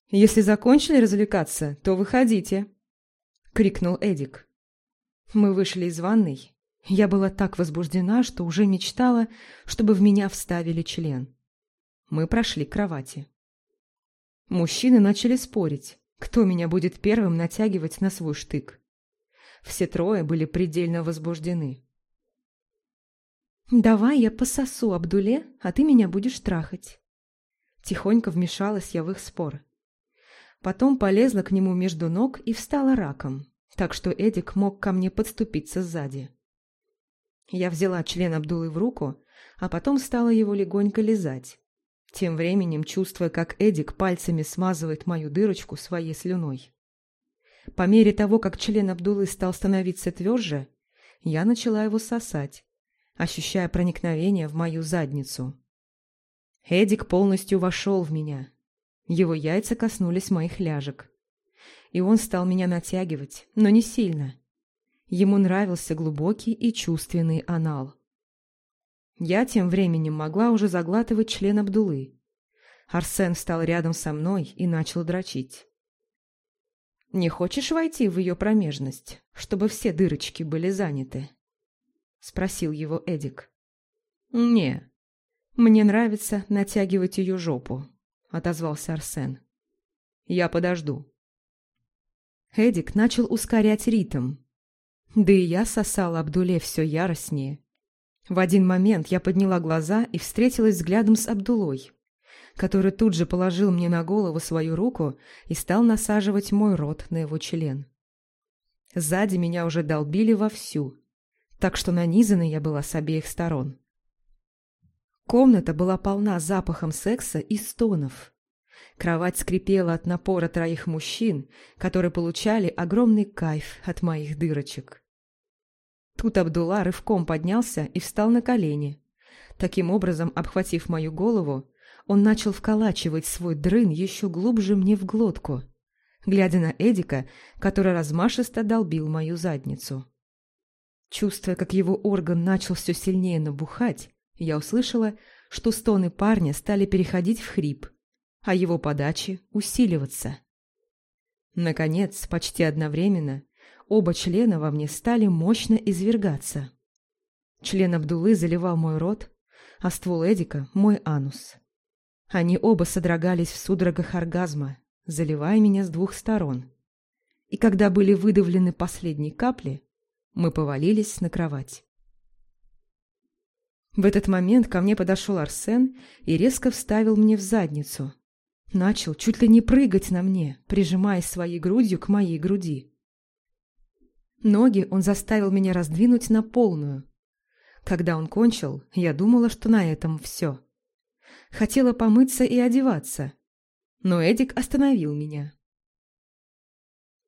Если закончили развлекаться, то выходите!» — крикнул Эдик. Мы вышли из ванной, я была так возбуждена, что уже мечтала, чтобы в меня вставили член. Мы прошли к кровати. Мужчины начали спорить, кто меня будет первым натягивать на свой штык. Все трое были предельно возбуждены. «Давай я пососу Абдуле, а ты меня будешь трахать». Тихонько вмешалась я в их спор. Потом полезла к нему между ног и встала раком, так что Эдик мог ко мне подступиться сзади. Я взяла член Абдулы в руку, а потом стала его легонько лизать, тем временем чувствуя, как Эдик пальцами смазывает мою дырочку своей слюной. По мере того, как член Абдулы стал становиться тверже, я начала его сосать, ощущая проникновение в мою задницу. Эдик полностью вошел в меня. Его яйца коснулись моих ляжек. И он стал меня натягивать, но не сильно, Ему нравился глубокий и чувственный анал. Я тем временем могла уже заглатывать член Абдулы. Арсен встал рядом со мной и начал дрочить. «Не хочешь войти в ее промежность, чтобы все дырочки были заняты?» — спросил его Эдик. «Не, мне нравится натягивать ее жопу», — отозвался Арсен. «Я подожду». Эдик начал ускорять ритм, да и я сосала Абдуле все яростнее. В один момент я подняла глаза и встретилась взглядом с Абдулой, который тут же положил мне на голову свою руку и стал насаживать мой рот на его член. Сзади меня уже долбили вовсю, так что нанизана я была с обеих сторон. Комната была полна запахом секса и стонов. Кровать скрипела от напора троих мужчин, которые получали огромный кайф от моих дырочек. Тут Абдулла рывком поднялся и встал на колени. Таким образом, обхватив мою голову, он начал вколачивать свой дрын еще глубже мне в глотку, глядя на Эдика, который размашисто долбил мою задницу. Чувствуя, как его орган начал все сильнее набухать, я услышала, что стоны парня стали переходить в хрип, а его подачи усиливаться. Наконец, почти одновременно, оба члена во мне стали мощно извергаться. Член Абдулы заливал мой рот, а ствол Эдика – мой анус. Они оба содрогались в судорогах оргазма, заливая меня с двух сторон. И когда были выдавлены последние капли, мы повалились на кровать. В этот момент ко мне подошел Арсен и резко вставил мне в задницу. Начал чуть ли не прыгать на мне, прижимаясь своей грудью к моей груди. Ноги он заставил меня раздвинуть на полную. Когда он кончил, я думала, что на этом все. Хотела помыться и одеваться, но Эдик остановил меня.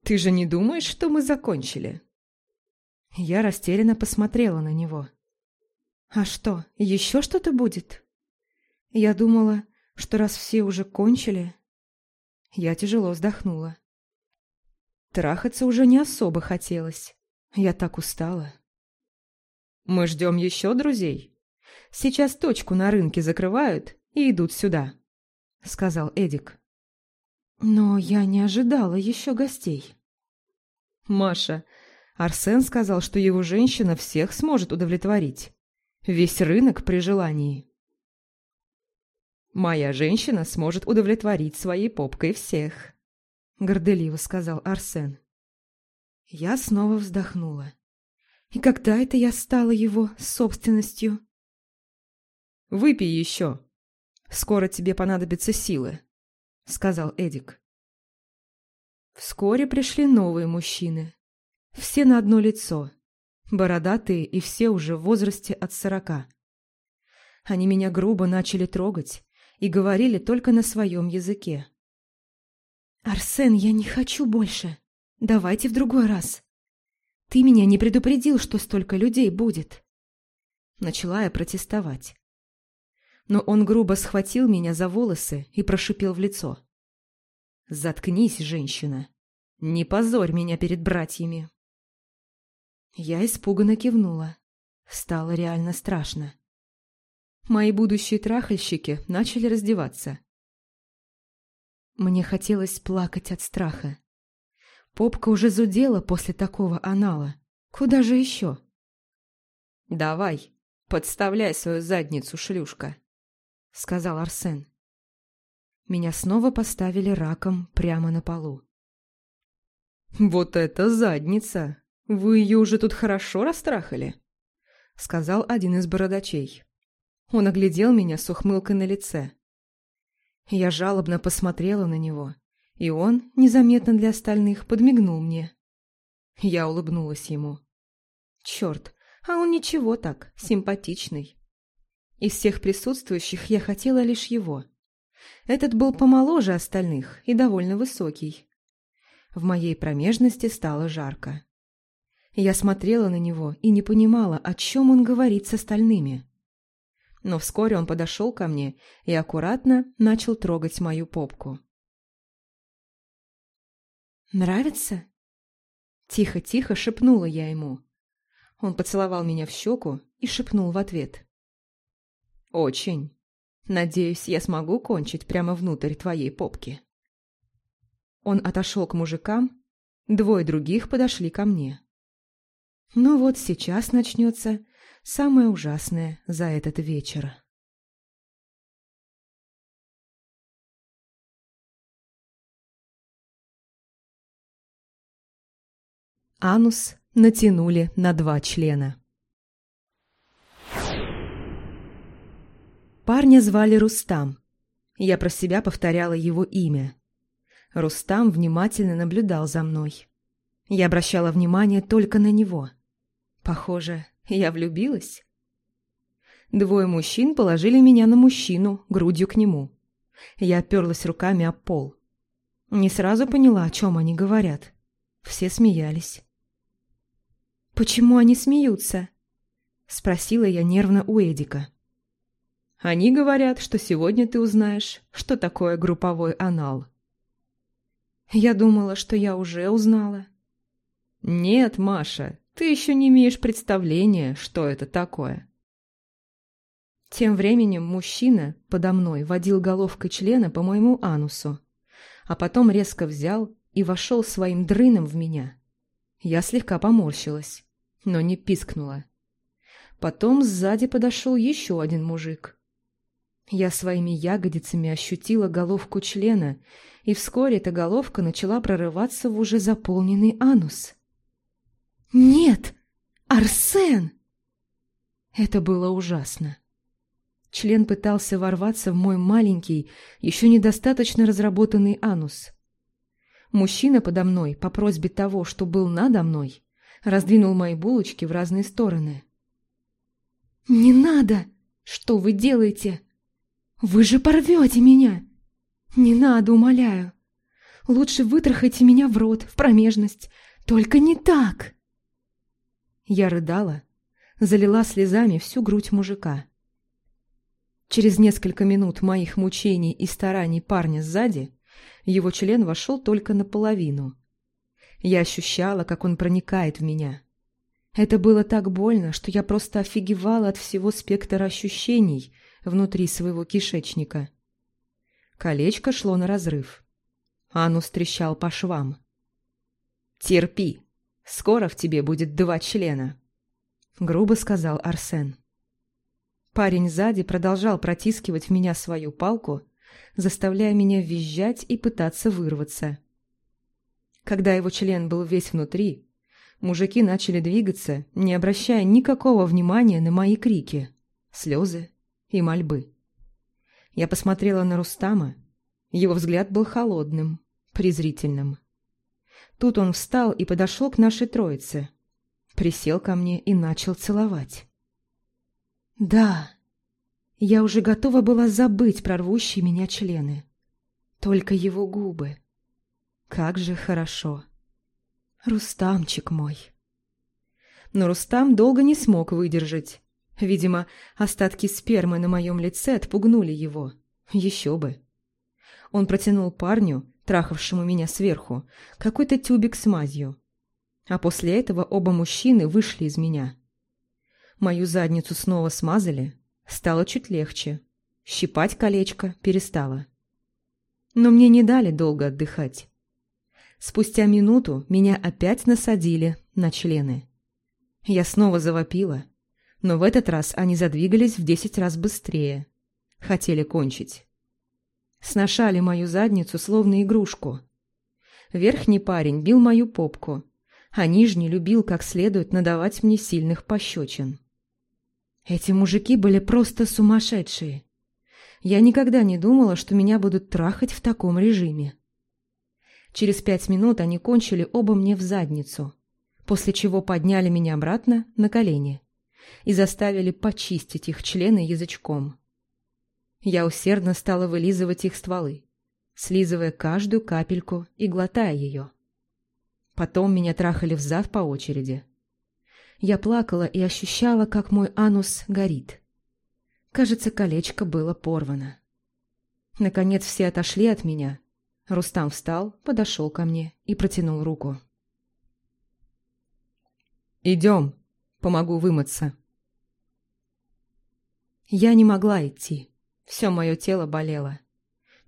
«Ты же не думаешь, что мы закончили?» Я растерянно посмотрела на него. «А что, еще что-то будет?» Я думала, что раз все уже кончили... Я тяжело вздохнула. Трахаться уже не особо хотелось. Я так устала. «Мы ждем еще друзей. Сейчас точку на рынке закрывают и идут сюда», — сказал Эдик. «Но я не ожидала еще гостей». «Маша, Арсен сказал, что его женщина всех сможет удовлетворить. Весь рынок при желании. «Моя женщина сможет удовлетворить своей попкой всех», — горделиво сказал Арсен. Я снова вздохнула. «И когда это я стала его собственностью?» «Выпей еще. Скоро тебе понадобятся силы», — сказал Эдик. Вскоре пришли новые мужчины. Все на одно лицо. Бородатые и все уже в возрасте от сорока. Они меня грубо начали трогать и говорили только на своем языке. «Арсен, я не хочу больше. Давайте в другой раз. Ты меня не предупредил, что столько людей будет». Начала я протестовать. Но он грубо схватил меня за волосы и прошипел в лицо. «Заткнись, женщина. Не позорь меня перед братьями». Я испуганно кивнула. Стало реально страшно. Мои будущие трахальщики начали раздеваться. Мне хотелось плакать от страха. Попка уже зудела после такого анала. Куда же еще? «Давай, подставляй свою задницу, шлюшка», — сказал Арсен. Меня снова поставили раком прямо на полу. «Вот это задница!» «Вы ее уже тут хорошо растрахали?» — сказал один из бородачей. Он оглядел меня с ухмылкой на лице. Я жалобно посмотрела на него, и он, незаметно для остальных, подмигнул мне. Я улыбнулась ему. Черт, а он ничего так, симпатичный. Из всех присутствующих я хотела лишь его. Этот был помоложе остальных и довольно высокий. В моей промежности стало жарко. Я смотрела на него и не понимала, о чем он говорит с остальными. Но вскоре он подошел ко мне и аккуратно начал трогать мою попку. «Нравится?» Тихо-тихо шепнула я ему. Он поцеловал меня в щеку и шепнул в ответ. «Очень. Надеюсь, я смогу кончить прямо внутрь твоей попки». Он отошел к мужикам, двое других подошли ко мне. Ну вот сейчас начнется самое ужасное за этот вечер. Анус натянули на два члена. Парня звали Рустам. Я про себя повторяла его имя. Рустам внимательно наблюдал за мной. Я обращала внимание только на него. Похоже, я влюбилась. Двое мужчин положили меня на мужчину, грудью к нему. Я оперлась руками о пол. Не сразу поняла, о чем они говорят. Все смеялись. «Почему они смеются?» — спросила я нервно у Эдика. «Они говорят, что сегодня ты узнаешь, что такое групповой анал». Я думала, что я уже узнала. «Нет, Маша, ты еще не имеешь представления, что это такое». Тем временем мужчина подо мной водил головкой члена по моему анусу, а потом резко взял и вошел своим дрыном в меня. Я слегка поморщилась, но не пискнула. Потом сзади подошел еще один мужик. Я своими ягодицами ощутила головку члена, и вскоре эта головка начала прорываться в уже заполненный анус. «Нет! Арсен!» Это было ужасно. Член пытался ворваться в мой маленький, еще недостаточно разработанный анус. Мужчина подо мной, по просьбе того, что был надо мной, раздвинул мои булочки в разные стороны. «Не надо! Что вы делаете? Вы же порвете меня! Не надо, умоляю! Лучше вытрахайте меня в рот, в промежность, только не так!» Я рыдала, залила слезами всю грудь мужика. Через несколько минут моих мучений и стараний парня сзади его член вошел только наполовину. Я ощущала, как он проникает в меня. Это было так больно, что я просто офигевала от всего спектра ощущений внутри своего кишечника. Колечко шло на разрыв. Анус трещал по швам. «Терпи, скоро в тебе будет два члена», — грубо сказал Арсен. Парень сзади продолжал протискивать в меня свою палку, заставляя меня визжать и пытаться вырваться. Когда его член был весь внутри, мужики начали двигаться, не обращая никакого внимания на мои крики, слезы и мольбы. Я посмотрела на Рустама. Его взгляд был холодным, презрительным. Тут он встал и подошел к нашей троице. Присел ко мне и начал целовать. Да, я уже готова была забыть про рвущие меня члены. Только его губы. Как же хорошо. Рустамчик мой. Но Рустам долго не смог выдержать. Видимо, остатки спермы на моем лице отпугнули его. Еще бы. Он протянул парню, трахавшему меня сверху, какой-то тюбик с мазью. А после этого оба мужчины вышли из меня. Мою задницу снова смазали, стало чуть легче. Щипать колечко перестало. Но мне не дали долго отдыхать. Спустя минуту меня опять насадили на члены. Я снова завопила, но в этот раз они задвигались в десять раз быстрее. Хотели кончить. Сношали мою задницу, словно игрушку. Верхний парень бил мою попку, а нижний любил как следует надавать мне сильных пощечин. Эти мужики были просто сумасшедшие. Я никогда не думала, что меня будут трахать в таком режиме. Через пять минут они кончили оба мне в задницу, после чего подняли меня обратно на колени и заставили почистить их члены язычком. Я усердно стала вылизывать их стволы, слизывая каждую капельку и глотая ее. Потом меня трахали взад по очереди. Я плакала и ощущала, как мой анус горит. Кажется, колечко было порвано. Наконец все отошли от меня. Рустам встал, подошел ко мне и протянул руку. «Идем, помогу вымыться». Я не могла идти. Все мое тело болело.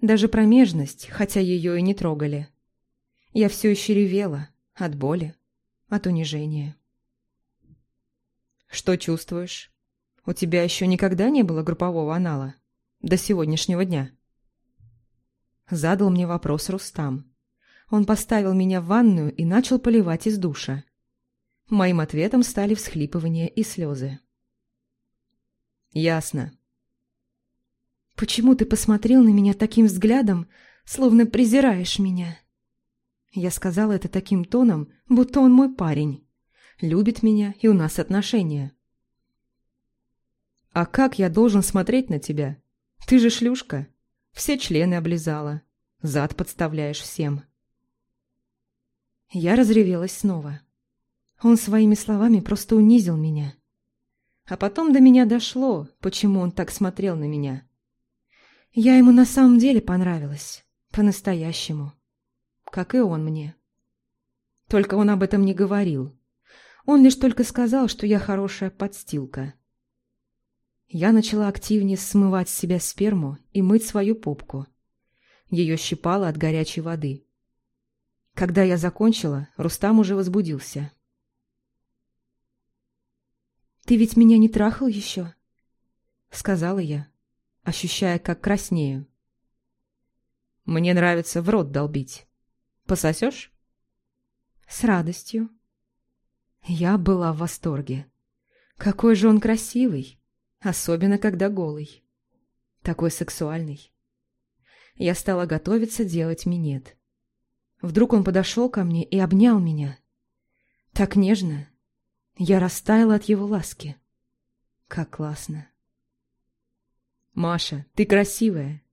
Даже промежность, хотя ее и не трогали. Я все еще ревела от боли, от унижения. Что чувствуешь? У тебя еще никогда не было группового анала? До сегодняшнего дня?» Задал мне вопрос Рустам. Он поставил меня в ванную и начал поливать из душа. Моим ответом стали всхлипывания и слезы. «Ясно». «Почему ты посмотрел на меня таким взглядом, словно презираешь меня?» Я сказала это таким тоном, будто он мой парень. Любит меня, и у нас отношения. «А как я должен смотреть на тебя? Ты же шлюшка. Все члены облизала. Зад подставляешь всем». Я разревелась снова. Он своими словами просто унизил меня. А потом до меня дошло, почему он так смотрел на меня. Я ему на самом деле понравилась. По-настоящему. Как и он мне. Только он об этом не говорил. Он лишь только сказал, что я хорошая подстилка. Я начала активнее смывать с себя сперму и мыть свою попку. Ее щипало от горячей воды. Когда я закончила, Рустам уже возбудился. «Ты ведь меня не трахал еще?» — сказала я, ощущая, как краснею. «Мне нравится в рот долбить. Пососешь?» «С радостью». Я была в восторге. Какой же он красивый, особенно когда голый. Такой сексуальный. Я стала готовиться делать минет. Вдруг он подошел ко мне и обнял меня. Так нежно. Я растаяла от его ласки. Как классно. «Маша, ты красивая.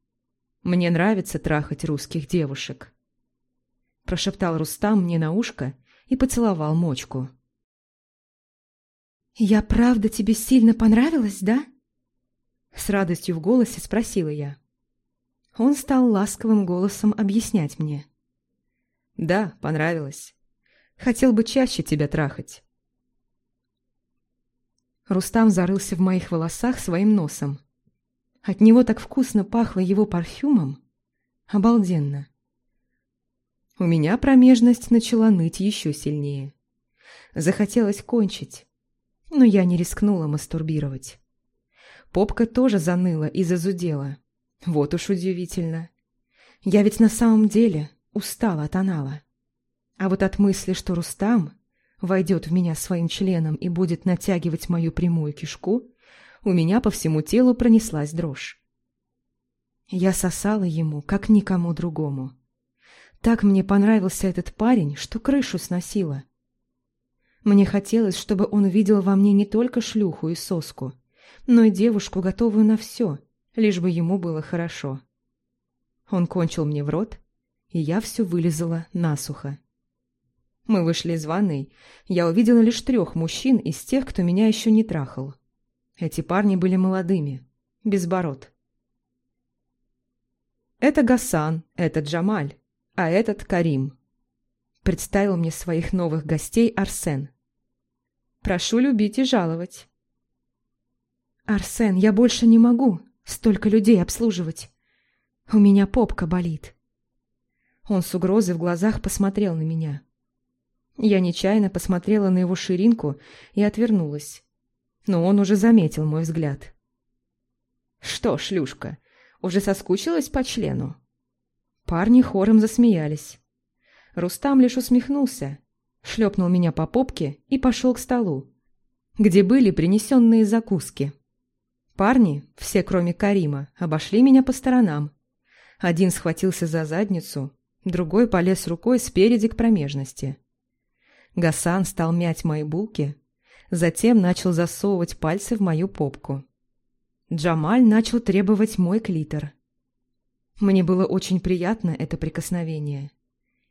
Мне нравится трахать русских девушек», — прошептал Рустам мне на ушко и поцеловал мочку. «Я правда тебе сильно понравилась, да?» С радостью в голосе спросила я. Он стал ласковым голосом объяснять мне. «Да, понравилось. Хотел бы чаще тебя трахать». Рустам зарылся в моих волосах своим носом. От него так вкусно пахло его парфюмом. Обалденно. У меня промежность начала ныть еще сильнее. Захотелось кончить но я не рискнула мастурбировать. Попка тоже заныла и зазудела. Вот уж удивительно. Я ведь на самом деле устала от анала. А вот от мысли, что Рустам войдет в меня своим членом и будет натягивать мою прямую кишку, у меня по всему телу пронеслась дрожь. Я сосала ему, как никому другому. Так мне понравился этот парень, что крышу сносила. Мне хотелось, чтобы он видел во мне не только шлюху и соску, но и девушку, готовую на все, лишь бы ему было хорошо. Он кончил мне в рот, и я все вылезала насухо. Мы вышли из ванной, я увидела лишь трех мужчин из тех, кто меня еще не трахал. Эти парни были молодыми, без бород. «Это Гасан, это Джамаль, а этот Карим», представил мне своих новых гостей Арсен. Прошу любить и жаловать. «Арсен, я больше не могу столько людей обслуживать. У меня попка болит». Он с угрозой в глазах посмотрел на меня. Я нечаянно посмотрела на его ширинку и отвернулась. Но он уже заметил мой взгляд. «Что, шлюшка, уже соскучилась по члену?» Парни хором засмеялись. Рустам лишь усмехнулся, шлепнул меня по попке и пошел к столу, где были принесенные закуски. Парни, все кроме Карима, обошли меня по сторонам. Один схватился за задницу, другой полез рукой спереди к промежности. Гасан стал мять мои булки, затем начал засовывать пальцы в мою попку. Джамаль начал требовать мой клитор. Мне было очень приятно это прикосновение.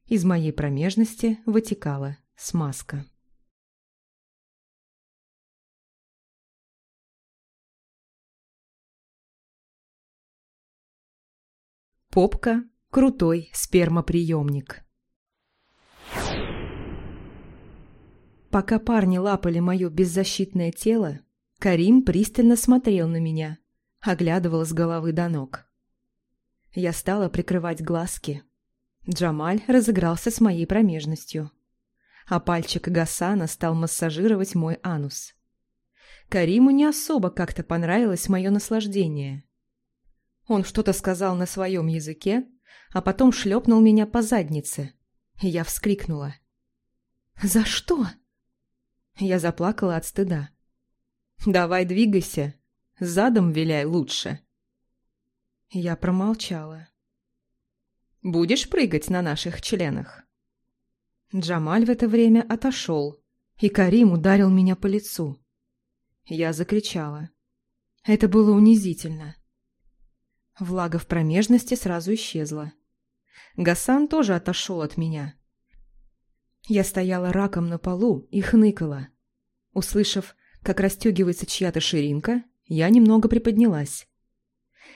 Из моей промежности вытекало Смазка. Попка – крутой спермоприемник. Пока парни лапали мое беззащитное тело, Карим пристально смотрел на меня, оглядывал с головы до ног. Я стала прикрывать глазки. Джамаль разыгрался с моей промежностью а пальчик Гасана стал массажировать мой анус. Кариму не особо как-то понравилось мое наслаждение. Он что-то сказал на своем языке, а потом шлепнул меня по заднице. Я вскрикнула. «За что?» Я заплакала от стыда. «Давай двигайся, задом виляй лучше». Я промолчала. «Будешь прыгать на наших членах?» Джамаль в это время отошел, и Карим ударил меня по лицу. Я закричала. Это было унизительно. Влага в промежности сразу исчезла. Гасан тоже отошел от меня. Я стояла раком на полу и хныкала. Услышав, как расстегивается чья-то ширинка, я немного приподнялась.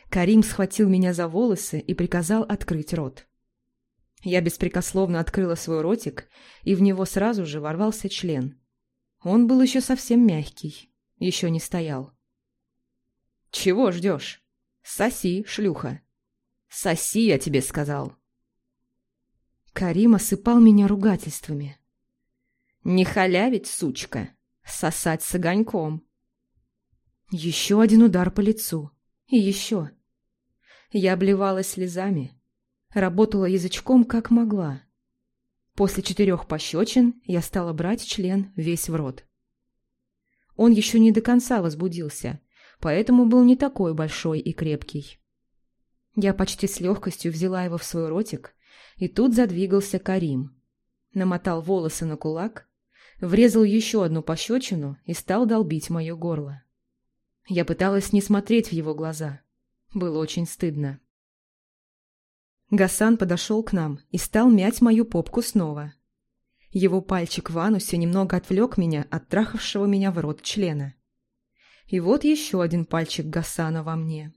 Карим схватил меня за волосы и приказал открыть рот. Я беспрекословно открыла свой ротик, и в него сразу же ворвался член. Он был еще совсем мягкий, еще не стоял. «Чего ждешь? Соси, шлюха! Соси, я тебе сказал!» Карим осыпал меня ругательствами. «Не халявить, сучка! Сосать с огоньком!» Еще один удар по лицу. И еще. Я обливалась слезами, работала язычком как могла. После четырех пощечин я стала брать член весь в рот. Он еще не до конца возбудился, поэтому был не такой большой и крепкий. Я почти с легкостью взяла его в свой ротик, и тут задвигался Карим. Намотал волосы на кулак, врезал еще одну пощечину и стал долбить мое горло. Я пыталась не смотреть в его глаза. Было очень стыдно. Гасан подошел к нам и стал мять мою попку снова. Его пальчик в анусе немного отвлек меня от трахавшего меня в рот члена. И вот еще один пальчик Гасана во мне.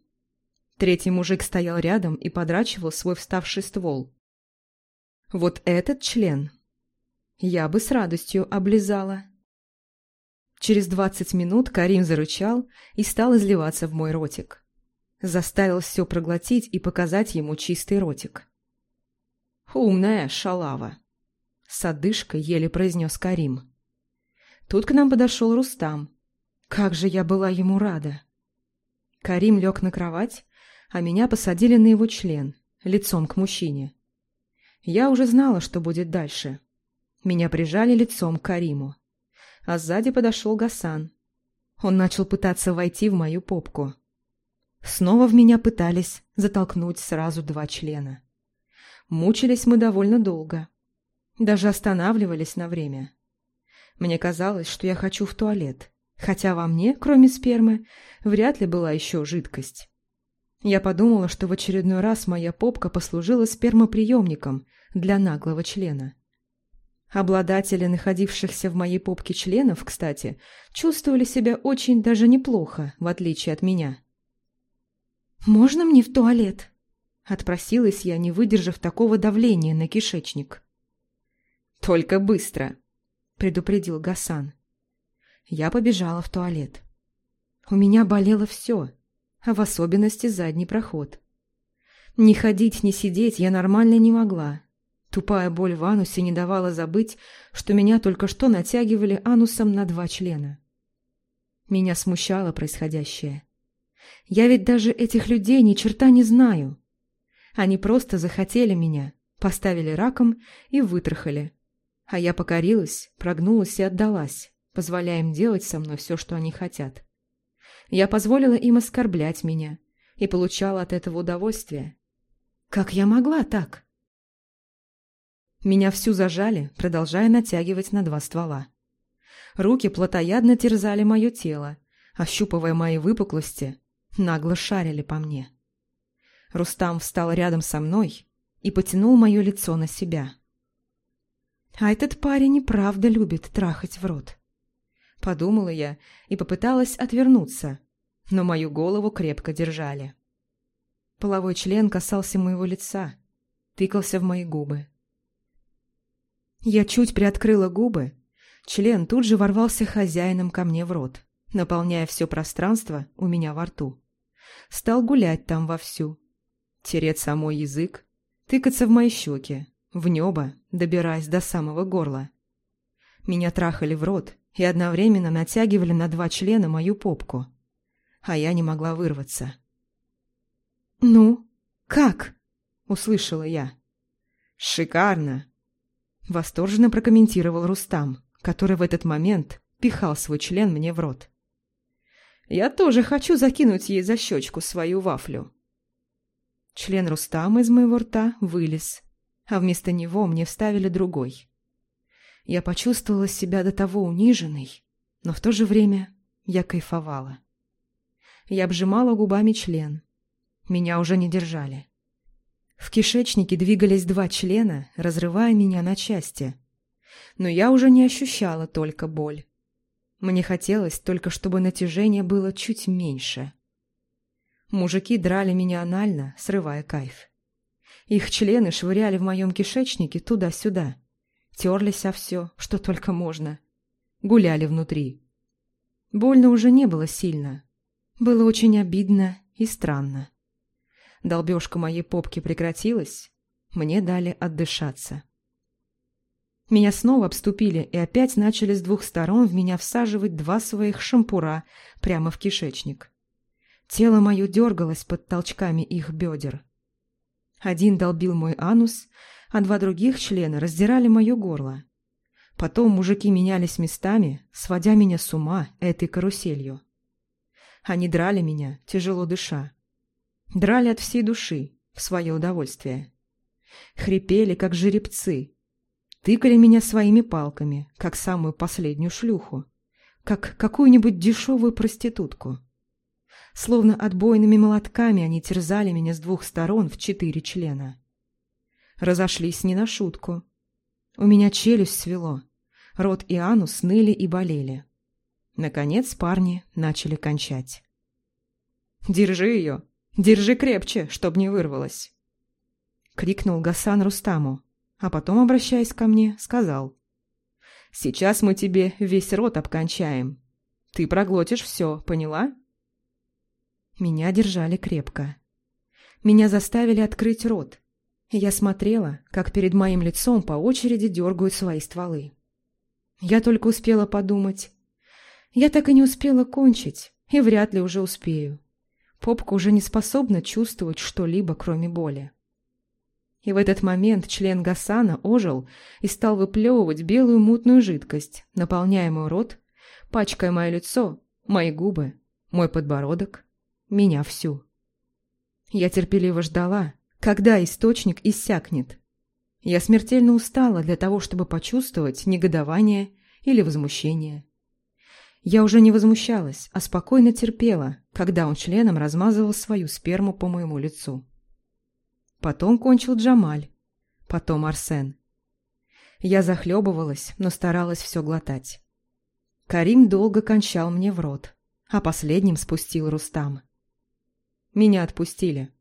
Третий мужик стоял рядом и подрачивал свой вставший ствол. Вот этот член я бы с радостью облизала. Через двадцать минут Карим зарычал и стал изливаться в мой ротик. Заставил все проглотить и показать ему чистый ротик. «Умная шалава!» С одышкой еле произнес Карим. Тут к нам подошел Рустам. Как же я была ему рада! Карим лег на кровать, а меня посадили на его член, лицом к мужчине. Я уже знала, что будет дальше. Меня прижали лицом к Кариму. А сзади подошел Гасан. Он начал пытаться войти в мою попку. Снова в меня пытались затолкнуть сразу два члена. Мучились мы довольно долго. Даже останавливались на время. Мне казалось, что я хочу в туалет, хотя во мне, кроме спермы, вряд ли была еще жидкость. Я подумала, что в очередной раз моя попка послужила спермоприемником для наглого члена. Обладатели находившихся в моей попке членов, кстати, чувствовали себя очень даже неплохо, в отличие от меня. «Можно мне в туалет?» Отпросилась я, не выдержав такого давления на кишечник. «Только быстро!» – предупредил Гасан. Я побежала в туалет. У меня болело все, в особенности задний проход. Ни ходить, ни сидеть я нормально не могла. Тупая боль в анусе не давала забыть, что меня только что натягивали анусом на два члена. Меня смущало происходящее. Я ведь даже этих людей ни черта не знаю. Они просто захотели меня, поставили раком и вытрахали. А я покорилась, прогнулась и отдалась, позволяя им делать со мной все, что они хотят. Я позволила им оскорблять меня и получала от этого удовольствие. Как я могла так? Меня всю зажали, продолжая натягивать на два ствола. Руки плотоядно терзали мое тело, ощупывая мои выпуклости нагло шарили по мне. Рустам встал рядом со мной и потянул мое лицо на себя. А этот парень и правда любит трахать в рот. Подумала я и попыталась отвернуться, но мою голову крепко держали. Половой член касался моего лица, тыкался в мои губы. Я чуть приоткрыла губы, член тут же ворвался хозяином ко мне в рот, наполняя все пространство у меня во рту. Стал гулять там вовсю. Тереть самой язык, тыкаться в мои щеки, в небо, добираясь до самого горла. Меня трахали в рот и одновременно натягивали на два члена мою попку. А я не могла вырваться. «Ну, как?» — услышала я. «Шикарно!» — восторженно прокомментировал Рустам, который в этот момент пихал свой член мне в рот. Я тоже хочу закинуть ей за щечку свою вафлю. Член Рустама из моего рта вылез, а вместо него мне вставили другой. Я почувствовала себя до того униженной, но в то же время я кайфовала. Я обжимала губами член. Меня уже не держали. В кишечнике двигались два члена, разрывая меня на части. Но я уже не ощущала только боль. Мне хотелось только, чтобы натяжение было чуть меньше. Мужики драли меня анально, срывая кайф. Их члены швыряли в моем кишечнике туда-сюда. Терлись о все, что только можно. Гуляли внутри. Больно уже не было сильно. Было очень обидно и странно. Долбежка моей попки прекратилась. Мне дали отдышаться. Меня снова обступили и опять начали с двух сторон в меня всаживать два своих шампура прямо в кишечник. Тело мое дергалось под толчками их бедер. Один долбил мой анус, а два других члена раздирали мое горло. Потом мужики менялись местами, сводя меня с ума этой каруселью. Они драли меня, тяжело дыша. Драли от всей души, в свое удовольствие. Хрипели, как жеребцы, Тыкали меня своими палками, как самую последнюю шлюху, как какую-нибудь дешевую проститутку. Словно отбойными молотками они терзали меня с двух сторон в четыре члена. Разошлись не на шутку. У меня челюсть свело, рот и анус ныли и болели. Наконец парни начали кончать. «Держи ее! Держи крепче, чтоб не вырвалась!» — крикнул Гасан Рустаму, а потом, обращаясь ко мне, сказал. «Сейчас мы тебе весь рот обкончаем. Ты проглотишь все, поняла?» Меня держали крепко. Меня заставили открыть рот. Я смотрела, как перед моим лицом по очереди дергают свои стволы. Я только успела подумать. Я так и не успела кончить, и вряд ли уже успею. Попка уже не способна чувствовать что-либо, кроме боли. И в этот момент член Гасана ожил и стал выплевывать белую мутную жидкость, наполняя мой рот, пачкая мое лицо, мои губы, мой подбородок, меня всю. Я терпеливо ждала, когда источник иссякнет. Я смертельно устала для того, чтобы почувствовать негодование или возмущение. Я уже не возмущалась, а спокойно терпела, когда он членом размазывал свою сперму по моему лицу. Потом кончил Джамаль. Потом Арсен. Я захлебывалась, но старалась все глотать. Карим долго кончал мне в рот, а последним спустил Рустам. Меня отпустили.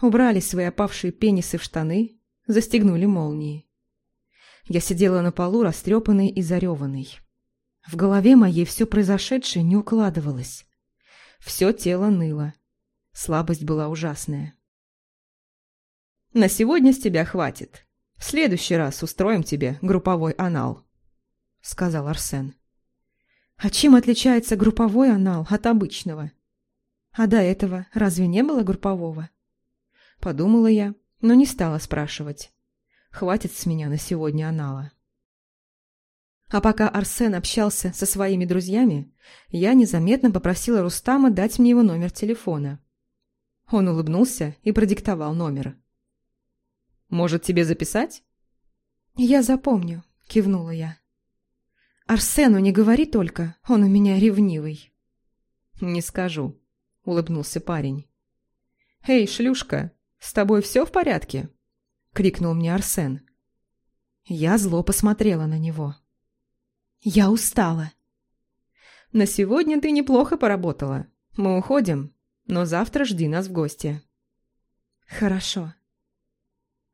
Убрали свои опавшие пенисы в штаны, застегнули молнии. Я сидела на полу, растрепанной и зареванной. В голове моей все произошедшее не укладывалось. Все тело ныло. Слабость была ужасная. На сегодня с тебя хватит. В следующий раз устроим тебе групповой анал», — сказал Арсен. «А чем отличается групповой анал от обычного? А до этого разве не было группового?» Подумала я, но не стала спрашивать. Хватит с меня на сегодня анала. А пока Арсен общался со своими друзьями, я незаметно попросила Рустама дать мне его номер телефона. Он улыбнулся и продиктовал номер. Может, тебе записать?» «Я запомню», — кивнула я. «Арсену не говори только, он у меня ревнивый». «Не скажу», — улыбнулся парень. «Эй, шлюшка, с тобой все в порядке?» — крикнул мне Арсен. Я зло посмотрела на него. «Я устала». «На сегодня ты неплохо поработала. Мы уходим, но завтра жди нас в гости». «Хорошо»,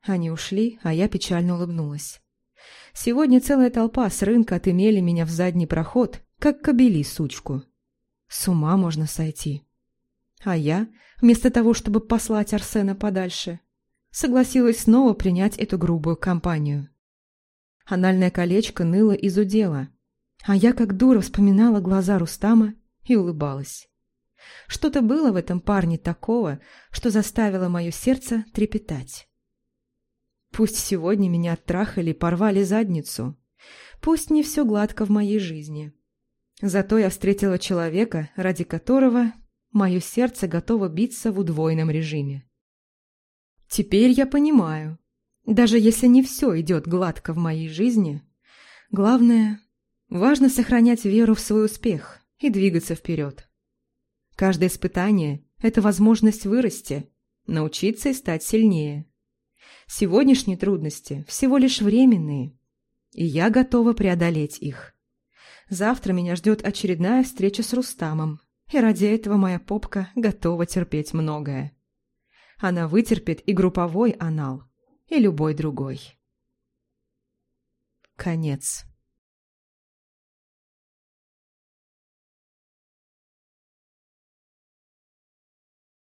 они ушли, а я печально улыбнулась. Сегодня целая толпа с рынка отымели меня в задний проход, как кобели сучку. С ума можно сойти. А я, вместо того, чтобы послать Арсена подальше, согласилась снова принять эту грубую компанию. Анальное колечко ныло и зудело, а я как дура вспоминала глаза Рустама и улыбалась. Что-то было в этом парне такого, что заставило мое сердце трепетать. Пусть сегодня меня оттрахали и порвали задницу. Пусть не все гладко в моей жизни. Зато я встретила человека, ради которого мое сердце готово биться в удвоенном режиме. Теперь я понимаю, даже если не все идет гладко в моей жизни, Главное, важно сохранять веру в свой успех и двигаться вперед. Каждое испытание – это возможность вырасти, научиться и стать сильнее. Сегодняшние трудности всего лишь временные, и я готова преодолеть их. Завтра меня ждет очередная встреча с Рустамом, и ради этого моя попка готова терпеть многое. Она вытерпит и групповой анал, и любой другой. Конец.